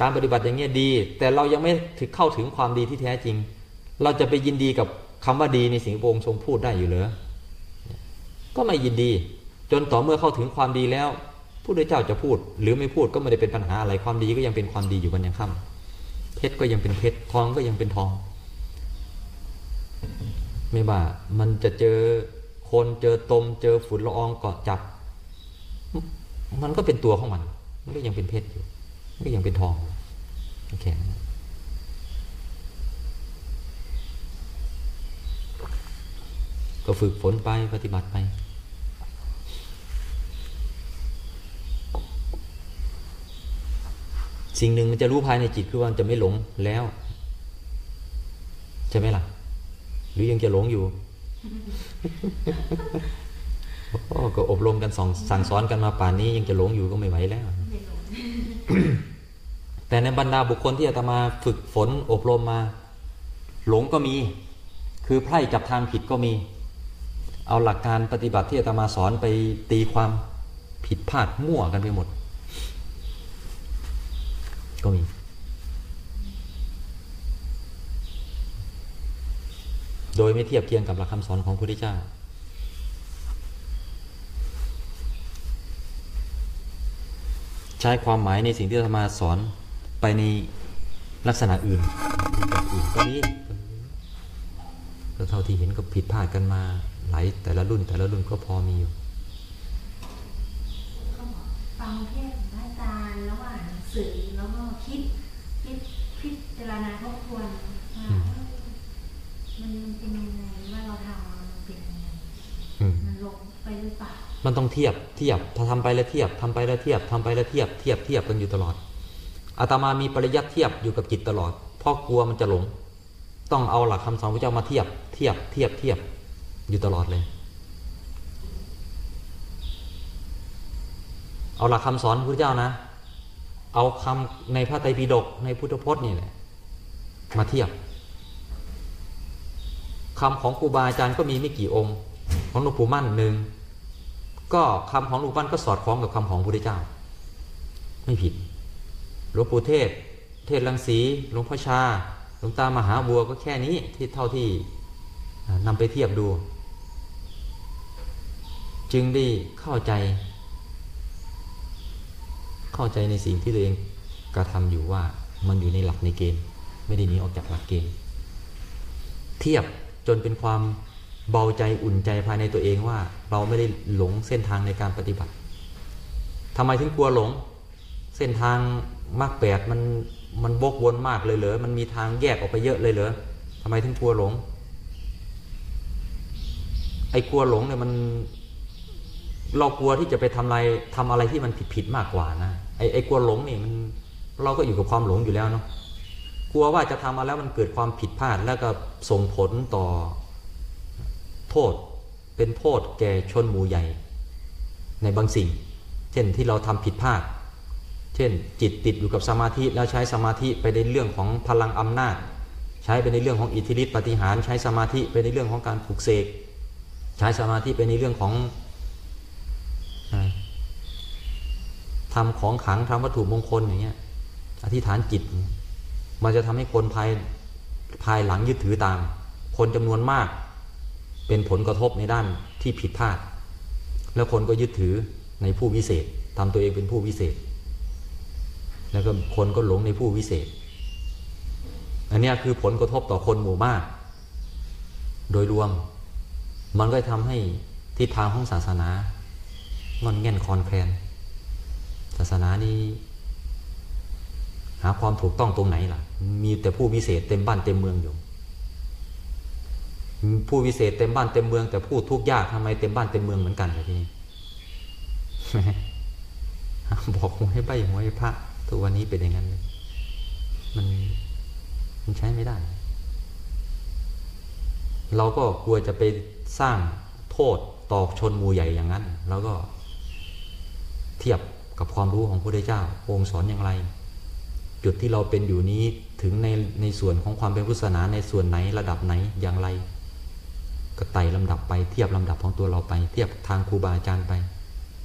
Speaker 2: การปฏิบัติอย่างเงี้ยดี แต่เรายังไม่ถึงเข้าถึงความดีที่แท้จริง เราจะไปยินดีกับคำว่าดีในสิ่งที่พระองค์ทรงพูดได้อยู่เหรอก็ไม่ยินดี จนต่อเมื่อเข้าถึงความดีแล้ว ผู้ได้เจ้าจะพูด หรือไม่พูดก็ไม่ได้เป็นปัญหาอะไรความดีก็ยังเป็นความดีอยู่วันยังค่ำเพชรก็ยังเป็นเพชรทองก็ยังเป็นทอง ไม่ว่ามันจะเจอคนเจอตม เจอฝุ่นละอองเกาะจับ มันก็เป็นตัวของมัน มันก็ยังเป็นเพชรอยู่มันก็ยังเป็นทองโอเคก็ฝึกฝนไปปฏิบัติไป สิ่งหนึ่งมันจะรู้ภายในจิตคือว่ามันจะไม่หลงแล้ว ใช่ไหมล่ะ หรือยังจะหลงอยู่โอ้ก็อบรมกันสองสั่งสอนกันมาป่านนี้ยังจะหลงอยู่ก็ไม่ไหวแล้ว แต่ในบรรดาบุคคลที่อาตมาฝึกฝนอบรมมา หลงก็มี คือไพร่จับทางผิดก็มี เอาหลักการปฏิบัติที่อาตมาสอนไปตีความผิดพลาดมั่วกันไปหมด ก็มี โดยไม่เทียบเคียงกับหลักคำสอนของพระพุทธเจ้า ใช้ความหมายในสิ่งที่อาตมาสอนไปในลักษณะอื่นอื่นก็มีก็เท่าที่เห็นก็ผิดพลาดกันมาหลายแต่ละรุ่นแต่ละรุ่นก็พอมีอยู่
Speaker 1: บอกฟังเทศอาจารย์แล้วอ่าง สือแล้วก็คิด คิดพิจารณาทบทวนว่า
Speaker 2: อืม
Speaker 1: เออมันเป็นยังไงว่าเราทำมันเป็นยังไง
Speaker 2: อืม
Speaker 1: มันลงไปหรือเปล่า
Speaker 2: มันต้องเทียบเทียบพอทำไปแล้วเทียบทำไปแล้วเทียบทำไปแล้วเทียบเทียบเทียบกันอยู่ตลอดอาตมามีปริยัติเทียบอยู่กับจิตตลอดเพราะกลัวมันจะหลง ต้องเอาหลักคำสอนพระเจ้ามาเทียบเทียบเทียบเทียบอยู่ตลอดเลย เอาหลักคำสอนพระเจ้านะ เอาคำในพระไตรปิฎกในพุทธพจน์นี่แหละมาเทียบคำของครูบาอาจารย์ก็มีไม่กี่องค์ ของหลวงปู่มั่นหนึ่งก็คำของหลวงปู่มั่นก็สอดคล้องกับคำของพระพุทธเจ้า ไม่ผิดหลวงปู่เทศ เทศลังสีหลวงพ่อชาหลวงตามหาบัวก็แค่นี้ที่เท่าที่อ่านำไปเทียบดู จึงได้เข้าใจ เข้าใจในสิ่งที่ตัวเองกระทำอยู่ว่ามันอยู่ในหลักในเกณฑ์ไม่ได้หนีออกจากหลักเกณฑ์เทียบจนเป็นความเบาใจอุ่นใจภายในตัวเองว่า เราไม่ได้หลงเส้นทางในการปฏิบัติทำไมถึงกลัวหลง เส้นทางมรรคแปดมันมันบกวนมากเลยเหรอมันมีทางแยกออกไปเยอะเลยเหรอทำไมถึงกลัวหลง ไอ้กลัวหลงเนี่ยมันเรากลัวที่จะไปทำอะไรทำอะไรที่มันผิดผิดมากกว่านะ ไอ้ไอ้กลัวหลงนี่มันเราก็อยู่กับความหลงอยู่แล้วเนาะกลัวว่าจะทำมาแล้วมันเกิดความผิดพลาดแล้วก็ส่งผลต่อโทษเป็นโทษแก่ชนหมู่ใหญ่ ในบางสิ่ง เช่นที่เราทำผิดพลาด เช่นจิตติดอยู่กับสมาธิแล้วใช้สมาธิไปในเรื่องของพลังอำนาจ ใช้ไปในเรื่องของอิทธิฤทธิปฏิหารใช้สมาธิไปในเรื่องของการปลุกเสกใช้สมาธิไปในเรื่องของอะไร ทำของขังทำวัตถุมงคลอย่างเงี้ยอธิษฐานจิต มันจะทำให้คนภายภายหลังยึดถือตาม คนจำนวนมาก เป็นผลกระทบในด้านที่ผิดพลาด แล้วคนก็ยึดถือในผู้วิเศษทำตัวเองเป็นผู้วิเศษ แล้วก็คนก็หลงในผู้วิเศษ อันนี้คือผลกระทบต่อคนหมู่มาก โดยรวม มันก็ทำให้ทิศทางของศาสนางอนแง่นคอนแคลน ศาสนานี้ หาความถูกต้องตรงไหนล่ะ มีแต่ผู้วิเศษเต็มบ้านเต็มเมืองอยู่ ผู้วิเศษเต็มบ้านเต็มเมือง แต่พูดทุกข์ยากทำไมเต็มบ้านเต็มเมืองเหมือนกันเลยทีนี้บอกหวยใบหวยพระทุกวันนี้เป็นอย่างนั้นเลยมันมันใช้ไม่ได้ เราก็กลัวจะไปสร้างโทษต่อชนมูใหญ่อย่างนั้น แล้วก็เทียบ กับความรู้ของพระพุทธเจ้าองค์สอนอย่างไร จุดที่เราเป็นอยู่นี้ถึงในในส่วนของความเป็นพุทธศาสนาในส่วนไหนระดับไหนอย่างไร ก็ไต่ลำดับไปเทียบลำดับของตัวเราไป เทียบทางครูบาอาจารย์ไปพ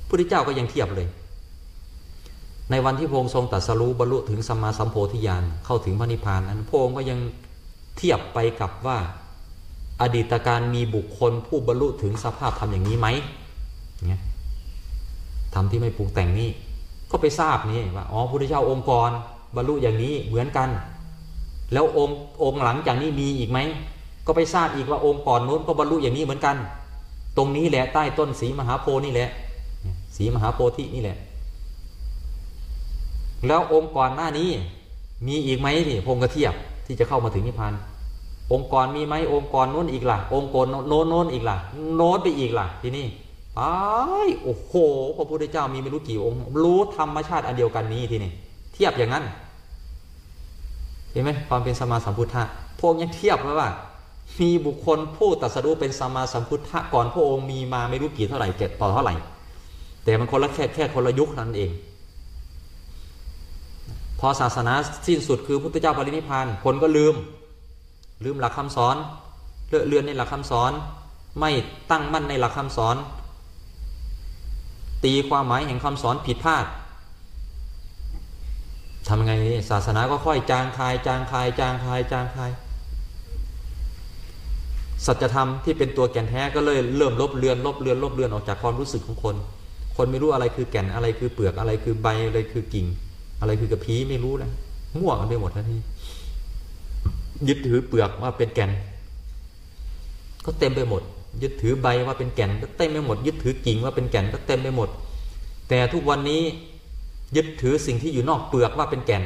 Speaker 2: ระพุทธเจ้าก็ยังเทียบเลย ในวันที่พระองค์ทรงตรัสรู้บรรลุถึงสัมมาสัมโพธิญาณเข้าถึงพระนิพพานนั้นพระองค์ก็ยังเทียบไปกับว่าอดีตการมีบุคคลผู้บรรลุถึงสภาพทำอย่างนี้ไหมเงี้ยทำที่ไม่ปรุงแต่งนี่ ก็ไปทราบนี่ว่าอ๋อพุทธเจ้าองค์กรบรรลุอย่างนี้เหมือนกัน แล้วองค์องค์หลังจากนี้มีอีกไหมก็ไปทราบอีกว่าองค์ก่อนนู้นก็บรรลุอย่างนี้เหมือนกัน ตรงนี้แหละใต้ต้นสีมหาโพนี่แหละสีมหาโพธินี่แหละ แล้วองค์ก่อนหน้านี้มีอีกไหมนี่พงกระเทียบที่จะเข้ามาถึงนิพพานองค์กรมีไหมองค์กรโน้นอีกล่ะ องค์กรโน้นโน้นอีกล่ะ โน้นไปอีกล่ะ ที่นี่ ไปโอ้โห พระพุทธเจ้ามีไม่รู้กี่องค์ รู้ธรรมชาติอันเดียวกันนี้ทีนี่เทียบอย่างนั้น เห็นไหมความเป็นสมมาสัมพุทธะพวกยังเทียบไว้ว่า มีบุคคลผู้ตรัสรู้เป็นสมมาสัมพุทธะก่อนพระองค์มีมาไม่รู้กี่เท่าไหร่เจ็ดต่อเท่าไหร่ แต่มันคนละแค่แค่คนละยุคนั้นเอง พอศาสนาสิ้นสุดคือพุทธเจ้าปรินิพพานคนก็ลืม ลืมหลักคำสอนเลอะเลือนในหลักคำสอน ไม่ตั้งมั่นในหลักคำสอน ตีความหมายแห่งคำสอนผิดพลาดทำไงนี่ศาสนาก็ค่อยจางคายจางคายจางคายจางคายสัจธรรมที่เป็นตัวแก่นแท้ก็เลยเริ่มลบเลือนลบเลือนลบเลือนออกจากความรู้สึกของคน คนไม่รู้อะไรคือแก่นอะไรคือเปลือกอะไรคือใบอะไรคือกิ่ง อะไรคือกระพี้ไม่รู้นะมั่วกันไปหมดแล้วนี่ยึดถือเปลือกว่าเป็นแก่น ก็เต็มไปหมด ยึดถือใบว่าเป็นแก่นก็เต็มไปหมด ยึดถือกิ่งว่าเป็นแก่นก็เต็มไปหมด แต่ทุกวันนี้ยึดถือสิ่งที่อยู่นอกเปลือกว่าเป็นแก่น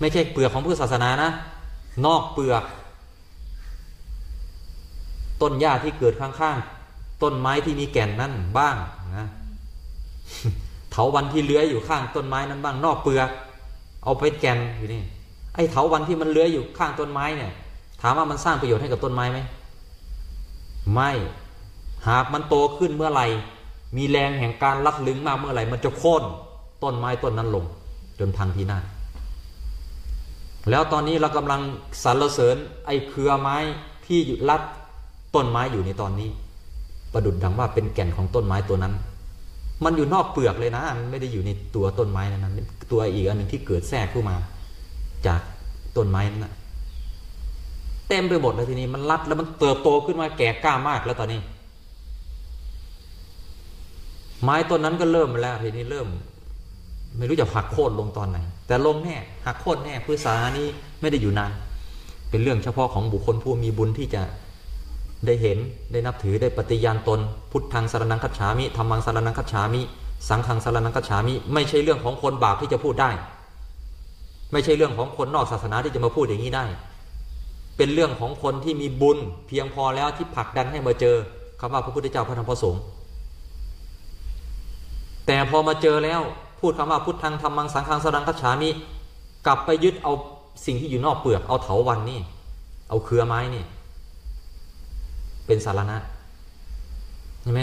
Speaker 2: ไม่ใช่เปลือกของพุทธศาสนานะ นอกเปลือก ต้นหญ้าที่เกิดข้างๆต้นไม้ที่มีแก่นนั่นบ้างนะเถาวันที่เลื้อยอยู่ข้างต้นไม้นั้นบ้าง นอกเปลือกเอาไปแก่นอยู่นี่ไอ้เถาวันที่มันเลื้อยอยู่ข้างต้นไม้เนี่ย ถามว่ามันสร้างประโยชน์ให้กับต้นไม้ไหม ไม่ หากมันโตขึ้นเมื่อไหร่ มีแรงแห่งการลักลึงมากเมื่อไหร่ มันจะโค่นต้นไม้ต้นนั้นลง จนพังพินาศแล้วตอนนี้เรากำลังสรรเสริญไอ้เครือไม้ที่อยู่รัดต้นไม้อยู่ในตอนนี้ ประดุดดังว่าเป็นแก่นของต้นไม้ตัวนั้น มันอยู่นอกเปลือกเลยนะมันไม่ได้อยู่ในตัวต้นไม้นั้นเป็นตัวอีกอันหนึ่งที่เกิดแทรกขึ้นมา จากต้นไม้นั้นนะ เต็มไปหมดเลยทีนี้มันรัดแล้วมันเติบโตขึ้นมาแก่กล้ามากแล้วตอนนี้ ไม้ต้นนั้นก็เริ่มมาแล้วทีนี้เริ่ม ไม่รู้จะหักโค่นลงตอนไหน แต่ลงแน่หักโค่นแน่พืชสานี้ไม่ได้อยู่นาน เป็นเรื่องเฉพาะของบุคคลผู้มีบุญที่จะได้เห็นได้นับถือได้ปฏิญาณตน พุทธังสารนังคัจฉามิธรรมังสารนังคัจฉามิ สังฆังสารนังคัจฉามิ ไม่ใช่เรื่องของคนบาปที่จะพูดได้ ไม่ใช่เรื่องของคนนอกศาสนาที่จะมาพูดอย่างนี้ได้ เป็นเรื่องของคนที่มีบุญเพียงพอแล้วที่ผลักดันให้มาเจอคำว่าพระพุทธเจ้าพระธรรมพระสงฆ์แต่พอมาเจอแล้วพูดคำว่าพุทธังธรรมังสังฆังสรังคัจฉามิกลับไปยึดเอาสิ่งที่อยู่นอกเปลือกเอาเถาวันนี่ เอาเครือไม้นี่ เป็นสารณะใช่ไหม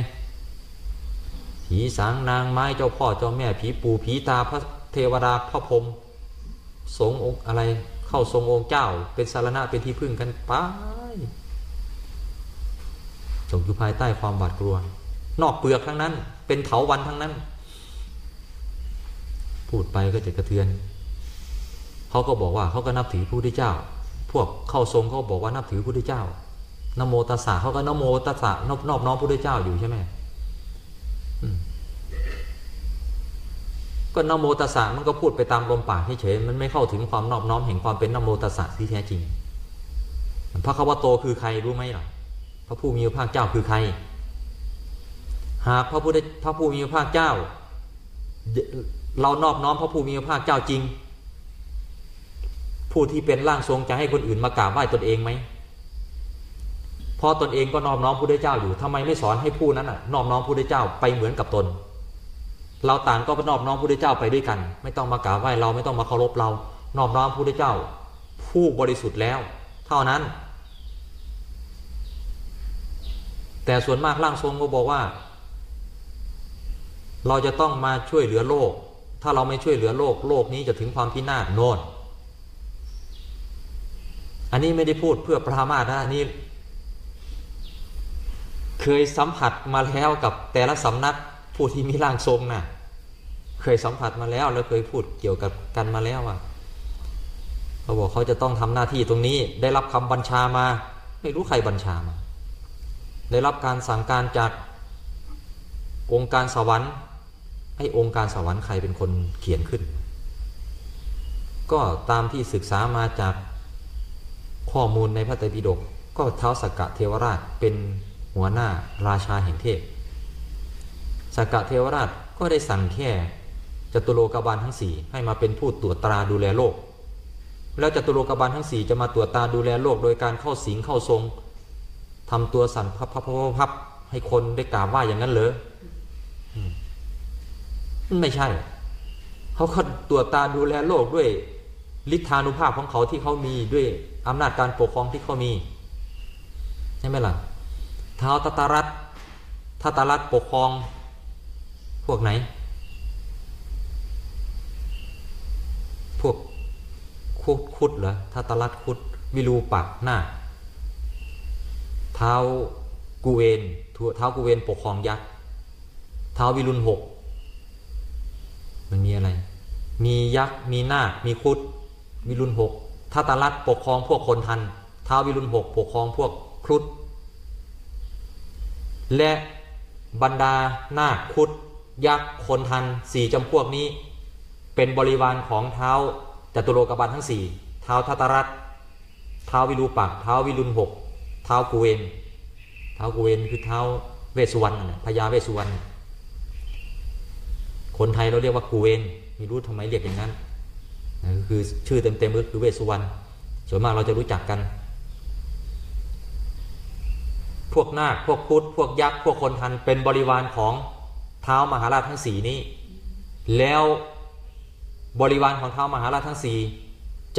Speaker 2: ผีสางนางไม้เจ้าพ่อเจ้าแม่ผีปู่ผีตาพระเทวดาพระพรหมสงฆ์องค์อะไร เข้าทรงองค์เจ้า เป็นสารณะเป็นที่พึ่งกันไปจงอยู่ภายใต้ความหวาดกลัว นอกเปลือกทั้งนั้น เป็นเถาวันทั้งนั้น พูดไปก็จะกระเทือนเขาก็บอกว่าเขาก็นับถือพระพุทธเจ้า พวกเข้าทรงเขาบอกว่านับถือพระพุทธเจ้านโมตัสสะเขาก็นโมตัสสะนอบน้อมพระพุทธเจ้าอยู่ใช่ไหมอืม ก็นโมตัสสะมันก็พูดไปตามลมปากเฉยๆมันไม่เข้าถึงความนอบน้อมแห่งความเป็นนโมตัสสะที่แท้จริง พระคัมภโตคือใครรู้ไหมล่ะพระผู้มีพระภาคเจ้าคือใคร หากพระพุทธพระผู้มีพระภาคเจ้า เรานอบน้อมพระผู้มีพระภาคเจ้าจริง ผู้ที่เป็นร่างทรงจะให้คนอื่นมากราบไหว้ตนเองไหมพอตนเองก็นอบน้อมพระพุทธเจ้าอยู่ทำไมไม่สอนให้ผู้นั้นน่ะนอบน้อมพระพุทธเจ้าไปเหมือนกับตน เราต่างก็นอบน้อมพระเจ้าไปด้วยกัน ไม่ต้องมากราบไหว้เราไม่ต้องมาเคารพเรา นอบน้อมพระเจ้า ผู้บริสุทธิ์แล้ว เท่านั้น แต่ส่วนมากร่างทรงก็บอกว่า เราจะต้องมาช่วยเหลือโลก ถ้าเราไม่ช่วยเหลือโลก โลกนี้จะถึงความพินาศโน่นอันนี้ไม่ได้พูดเพื่อปรามาสนะนนี้เคยสัมผัสมาแล้วกับแต่ละสำนัก ผู้ที่มีร่างทรงนะ่ะ เคยสัมผัสมาแล้วแล้วเคยพูดเกี่ยวกับกันมาแล้วอะเขาบอกเขาจะต้องทำหน้าที่ตรงนี้ ได้รับคำบัญชามา ไม่รู้ใครบัญชามา ได้รับการสั่งการจากองค์การสวรรค์ให้องค์การสวรรค์ใครเป็นคนเขียนขึ้น ก็ตามที่ศึกษามาจากข้อมูลในพระไตรปิฎกก็เท้าสกกะเทวราชเป็นหัวหน้าราชาแห่งเทพ สักกะเทวราชก็ได้สั่งแค่จตุโลกบาลทั้งสี่ให้มาเป็นผู้ตรวจตราดูแลโลก แล้วจตุโลกบาลทั้งสี่จะมาตรวจตราดูแลโลก โดยการเข้าสิงเข้าทรงทำตัวสั่นพับพับพับพับให้คนได้กราบไหว่าอย่างนั้นเหรอไม่ใช่ เขาก็ตรวจตาดูแลโลกด้วยฤทธานุภาพของเขาที่เขามีด้วยอำนาจการปกครองที่เขามีใช่ไหมล่ะท้าวตตารัตทตตารัตปกครอง พวกไหน พวกคุดคุดเหรอทัตตารัตคุด วิรูปักหน้า เท้ากูเวนทัวเท้ากูเวนปกครองยักษ์ เท้าวิรุณหก มันมีอะไร มียักษ์ มีนาค มีคุด วิรุณหกทัตตารัตปกครองพวกคนทัน เท้าววิรุณหกปกครองพวกครุฑและบรรดานาคคุด ยักษ์คนทันสี่จำพวกนี้ เป็นบริวารของเท้าจตุโลกบันทั้งสี่เท้าทัตตารัตเท้าวิรูปักเท้าวิรุณหกเท้ากุเวนเท้ากุเวนคือเท้าเวสุวรรณพญาเวสุวรรณคนไทยเราเรียกว่ากูเวนไม่รู้ทำไมเรียกอย่างนั้นคือชื่อเต็มๆก็คือเวสสุวรรณส่วนมากเราจะรู้จักกัน พวกนาคพวกพุทธพวกยักษ์พวกคนทันเป็นบริวารของ เท้ามหาราชทั้งสี่นี้ แล้วบริวารของเท้ามหาราชทั้งสี่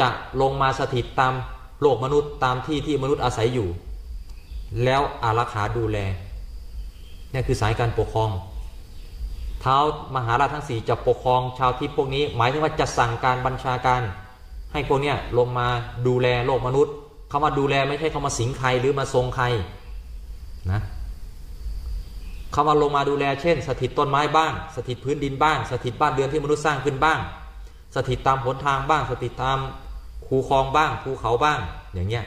Speaker 2: จะลงมาสถิตตามโลกมนุษย์ตามที่ที่มนุษย์อาศัยอยู่ แล้วอารักขาดูแลนี่คือสายการปกครอง เท้ามหาราชทั้งสี่จะปกครองชาวทิพย์พวกนี้ หมายถึงว่าจะสั่งการบัญชาการ ให้พวกเนี้ยลงมาดูแลโลกมนุษย์คำว่าดูแลไม่ใช่คำว่าสิงใครหรือมาทรงใครนะ คำว่าลงมาดูแลเช่น สถิตต้นไม้บ้าง สถิตพื้นดินบ้าง สถิตบ้านเรือนที่มนุษย์สร้างขึ้นบ้าง สถิตตามหนทางบ้าง สถิตตามคูคลองบ้างภูเขาบ้าง อย่างเงี้ย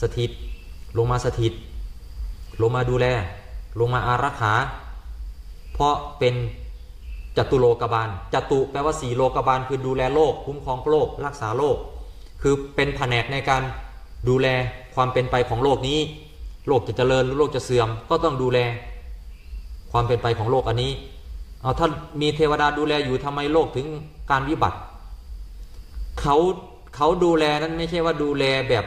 Speaker 2: สถิตลงมาสถิต ลงมาดูแล ลงมาอารักขา เพราะเป็นจตุโลกบาลจตุแปลว่าสีโลกบาลคือดูแลโลก คุ้มครองโลก รักษาโลก คือเป็นแผนกในการดูแลความเป็นไปของโลกนี้ โลกจะเจริญหรือโลกจะเสื่อมก็ต้องดูแล ความเป็นไปของโลกอันนี้เอาถ้ามีเทวดาดูแลอยู่ทำไมโลกถึงการวิบัติเขาเขาดูแลนั้นไม่ใช่ว่าดูแลแบบ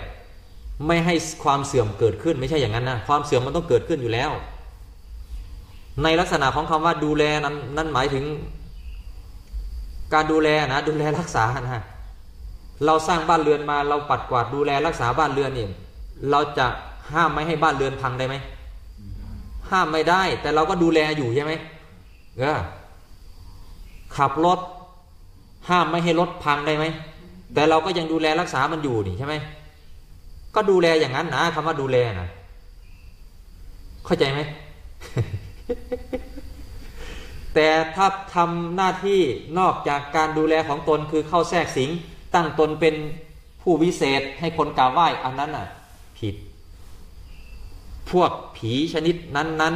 Speaker 2: ไม่ให้ความเสื่อมเกิดขึ้นไม่ใช่อย่างนั้นนะความเสื่อมมันต้องเกิดขึ้นอยู่แล้ว ในลักษณะของคำว่าดูแลนั้นนั่นหมายถึง การดูแลนะดูแลรักษานะเราสร้างบ้านเรือนมาเราปัดกวาดดูแลรักษาบ้านเรือนเนี่ยเราจะห้ามไม่ให้บ้านเรือนพังได้ไหม ห้ามไม่ได้ แต่เราก็ดูแลอยู่ใช่ไหมเออขับรถ ห้ามไม่ให้รถพังได้ไหมแต่เราก็ยังดูแลรักษามันอยู่นี่ใช่ไหมก็ดูแลอย่างนั้นนะคำว่าดูแลนะเข้าใจไหมแต่ถ้าทำหน้าที่นอกจากการดูแลของตนคือเข้าแทรกสิง ตั้งตนเป็นผู้วิเศษให้คนกราบไหว้อันนั้นน่ะ ผิด พวกผีชนิดนั้น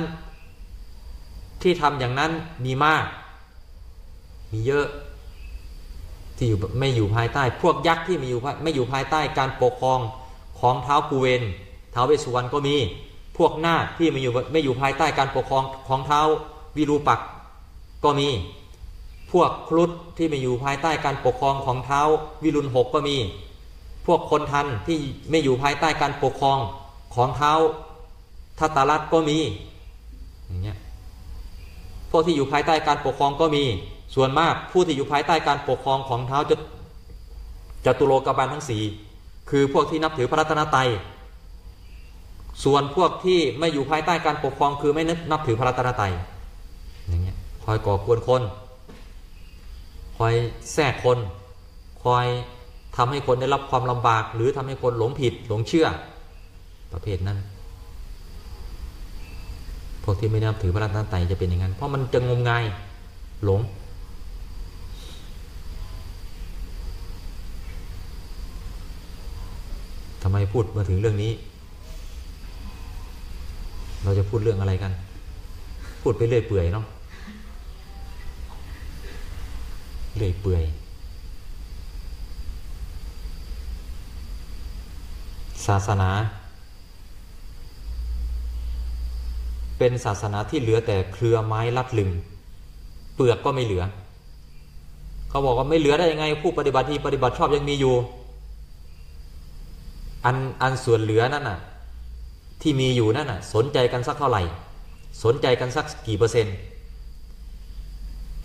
Speaker 2: ๆ ที่ทำอย่างนั้นมีมาก มีเยอะ ที่อยู่ไม่อยู่ภายใต้ พวกยักษ์ที่ม่อยู่ไม่อยู่ภายใต้การปกครองของเท้ากูเวนเท้าเวสุวรรณก็มีพวกนาคที่ไม่อยู่ไม่อยู่ภายใต้การปกครองของเท้าวิรูปักก็มี พวกครุฑที่ไม่อยู่ภายใต้การปกครองของเท้าวิรุณหกก็มี พวกคนทันที่ไม่อยู่ภายใต้การปกครองของเท้า ทัตตารัตก็มีอย่างเงี้ยพวกที่อยู่ภายใต้การปกครองก็มีส่วนมากผู้ที่อยู่ภายใต้การปกครองของเท้าจะจตุโลกบาลทั้งสี่คือพวกที่นับถือพระรัตนตรัยส่วนพวกที่ไม่อยู่ภายใต้การปกครองคือไม่นับถือพระรัตนตรัยอย่างเงี้ยคอยก่อกวนคน คอยแทรกคน คอยทำให้คนได้รับความลำบาก หรือทำให้คนหลงผิดหลงเชื่อประเภทนั้น วกที่ไม่นับถือพระรัตนตรัยจะเป็นอย่างนั้น เพราะมันจะงมงายหลง ทำไมพูดมาถึงเรื่องนี้ เราจะพูดเรื่องอะไรกัน พูดไปเรื่อยเปื่อยเนาะ เรื่อยเปื่อย ศาสนา เป็นศาสนาที่เหลือแต่เครือไม้ลัดลึง เปลือกก็ไม่เหลือ เขาบอกว่าไม่เหลือได้ยังไง ผู้ปฏิบัติที่ปฏิบัติชอบยังมีอยู่ อันอันส่วนเหลือนั่นน่ะ ที่มีอยู่นั่นน่ะ สนใจกันสักเท่าไหร่ สนใจกันสักกี่เปอร์เซ็นต์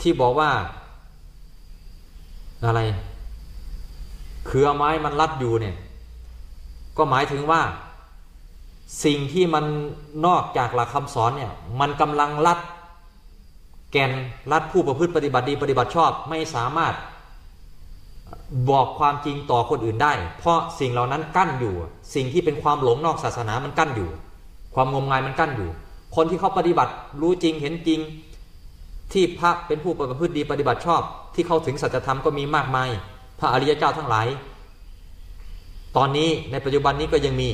Speaker 2: ที่บอกว่า อะไร เครือไม้มันรัดอยู่เนี่ย ก็หมายถึงว่า สิ่งที่มันนอกจากหลักคำสอนเนี่ยมันกำลังรัดแกนรัดผู้ประพฤติปฏิบัติดีปฏิบัติชอบไม่สามารถบอกความจริงต่อคนอื่นได้ เพราะสิ่งเหล่านั้นกั้นอยู่ สิ่งที่เป็นความหลงนอกศาสนามันกั้นอยู่ ความงมงายมันกั้นอยู่ คนที่เขาปฏิบัติรู้จริงเห็นจริง ที่พระเป็นผู้ประพฤติดีปฏิบัติชอบ ที่เข้าถึงสัจธรรมก็มีมากมาย พระอริยเจ้าทั้งหลาย ตอนนี้ในปัจจุบันนี้ก็ยังมี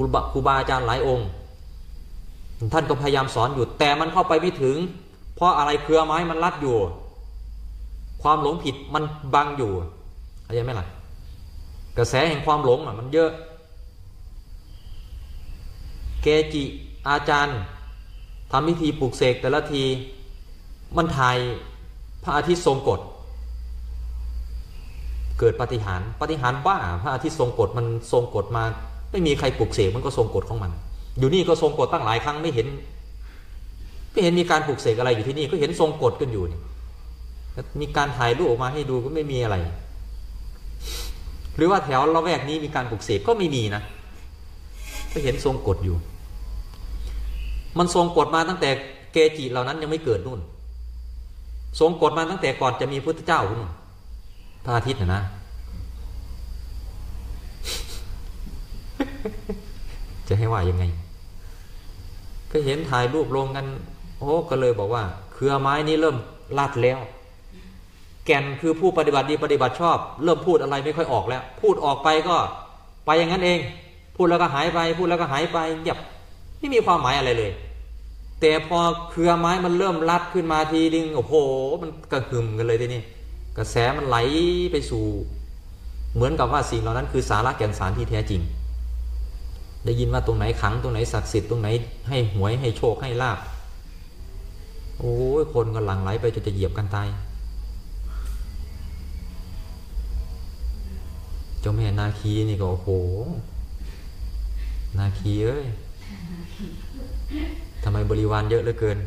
Speaker 2: รูบาครูบาอาจารย์หลายองค์ ท่านก็พยายามสอนอยู่ แต่มันเข้าไปไม่ถึง เพราะอะไรเครือไม้มันรัดอยู่ ความหลงผิดมันบังอยู่เข้าใจไหมล่ะกระแสแห่งความหลงอะมันเยอะ เกจิอาจารย์ทำพิธีปลุกเสกแต่ละทีมันถ่ายพระอาทิตย์ทรงกฎเกิดปฏิหารปฏิหารบ้าพระอาทิตย์ทรงกฎมันทรงกฎมา ไม่มีใครปลุกเสกมันก็ทรงกฎของมัน อยู่นี่ก็ทรงกฎตั้งหลายครั้งไม่เห็นไม่เห็นมีการปลุกเสกอะไรอยู่ที่นี่ก็เห็นทรงกฎกันอยู่นี่มีการถ่ายรูปออกมาให้ดูก็ไม่มีอะไร หรือว่าแถวละแวกนี้มีการปลุกเสกก็ไม่มีนะก็เห็นทรงกฎอยู่ มันทรงกฎมาตั้งแต่เกจิเหล่านั้นยังไม่เกิดนู่น ทรงกฎมาตั้งแต่ก่อนจะมีพุทธเจ้านู่นพระอาทิตย์นะนะ จะให้ว่ายังไง ก็เห็นถ่ายรูปลงกัน โอ้ก็เลยบอกว่า เครือไม้นี้เริ่มลาดแล้ว แก่นคือผู้ปฏิบัติดีปฏิบัติชอบ เริ่มพูดอะไรไม่ค่อยออกแล้ว พูดออกไปก็ ไปอย่างนั้นเอง พูดแล้วก็หายไป พูดแล้วก็หายไปเงียบไม่มีความหมายอะไรเลย แต่พอเครือไม้มันเริ่มรัดขึ้นมาทีนึงโอ้โห มันกระหึ่มกันเลยทีนี้กระแสมันไหลไปสู่ เหมือนกับว่าสิ่งเหล่านั้นคือสาระแก่นสารที่แท้จริง ได้ยินว่าตรงไหนขังตรงไหนศักดิ์สิทธิ์ตรงไหนให้หวยให้โชคให้ลาบโอ้ยคนก็หลั่งไหลไปจนจะเหยียบกันตายเจ้าแม่นาคีนี่ก็โอ้โห นาคีเอ้ยทำไมบริวารเยอะเหลือเกิน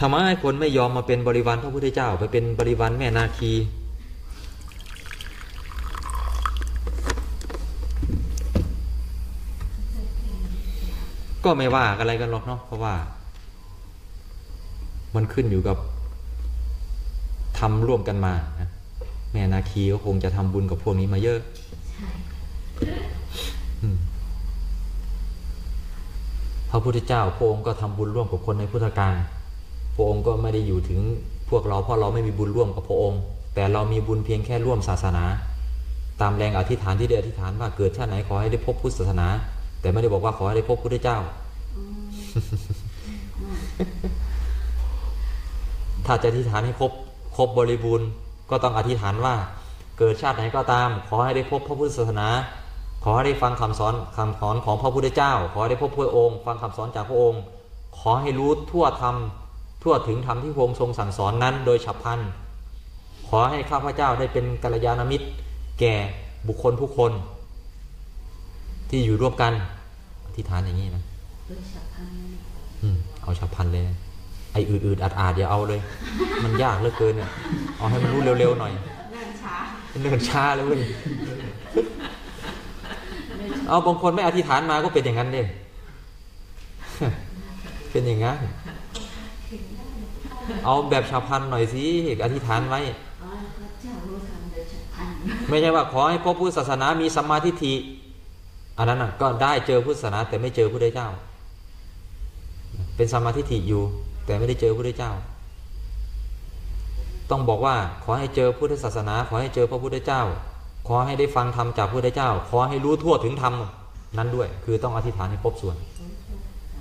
Speaker 2: ทำไมคนไม่ยอมมาเป็นบริวารพระพุทธเจ้า ไปเป็นบริวารแม่นาคี ก็ไม่ว่าอะไรกันหรอกเนาะเพราะว่า มันขึ้นอยู่กับทำร่วมกันมานะแม่นาคีก็คงจะทำบุญกับพวกนี้มาเยอะอืมพระพุทธเจ้าพระองค์ก็ทำบุญร่วมกับคนในพุทธกาลพระองค์ก็ไม่ได้อยู่ถึงพวกเราเพราะเราไม่มีบุญร่วมกับพระองค์ แต่เรามีบุญเพียงแค่ร่วมศาสนา ตามแรงอธิษฐานที่ได้อธิษฐานว่าเกิดชาติไหนขอให้ได้พบพุทธศาสนา แต่ไม่ได้บอกว่าขอให้ได้พบพุทธเจ้า ถ้าจะอธิษฐานให้ครบครบบริบูรณ์ ก็ต้องอธิษฐานว่า เกิดชาติไหนก็ตาม ขอให้ได้พบพระพุทธศาสนา ขอให้ได้ฟังคำสอนคำสอนของพระพุทธเจ้า ขอให้ได้พบพระองค์ ฟังคำสอนจากพระองค์ ขอให้รู้ทั่วธรรมทั่วถึงธรรมที่พระองค์ทรงสั่งสอนนั้น โดยฉับพลันขอให้ข้าพเจ้าได้เป็นกัลยาณมิตร แก่บุคคลผู้คน ที่อยู่ร่วมกันอธิษฐานอย่างนี้นะ
Speaker 1: โดยฉับพลัน
Speaker 2: อืมเอาฉับพลันเลยนะไอ้อืดๆอาดๆอย่าเอาเลย มันยากเหลือเกินเนี่ยเอาให้มันรู้เร็วๆหน่อย
Speaker 3: เนิ่นช้า
Speaker 2: เนื่นช้าเลยเว้ยเอาบางคนไม่อธิษฐานมาก็เป็นอย่างนั้นเด้เป็นอย่างนั้นเอาแบบฉับพลันหน่อยสิอธิษฐานไว้
Speaker 1: อ๋อพระเจ้ารู้ทำโดยฉับพลัน
Speaker 2: ไม่ใช่ว่าขอให้พบพุทธศาสนามีสัมมาทิฏฐิ อันนั้นก็ได้เจอพุทธศาสนาแต่ไม่เจอพระพุทธเจ้า เป็นสมาทิฏฐิอยู่ แต่ไม่ได้เจอพระพุทธเจ้า ต้องบอกว่าขอให้เจอพุทธศาสนา ขอให้เจอพระพุทธเจ้า ขอให้ได้ฟังธรรมจากพระพุทธเจ้า ขอให้รู้ทั่วถึงธรรมนั้นด้วย คือต้องอธิษฐานให้ครบส่วน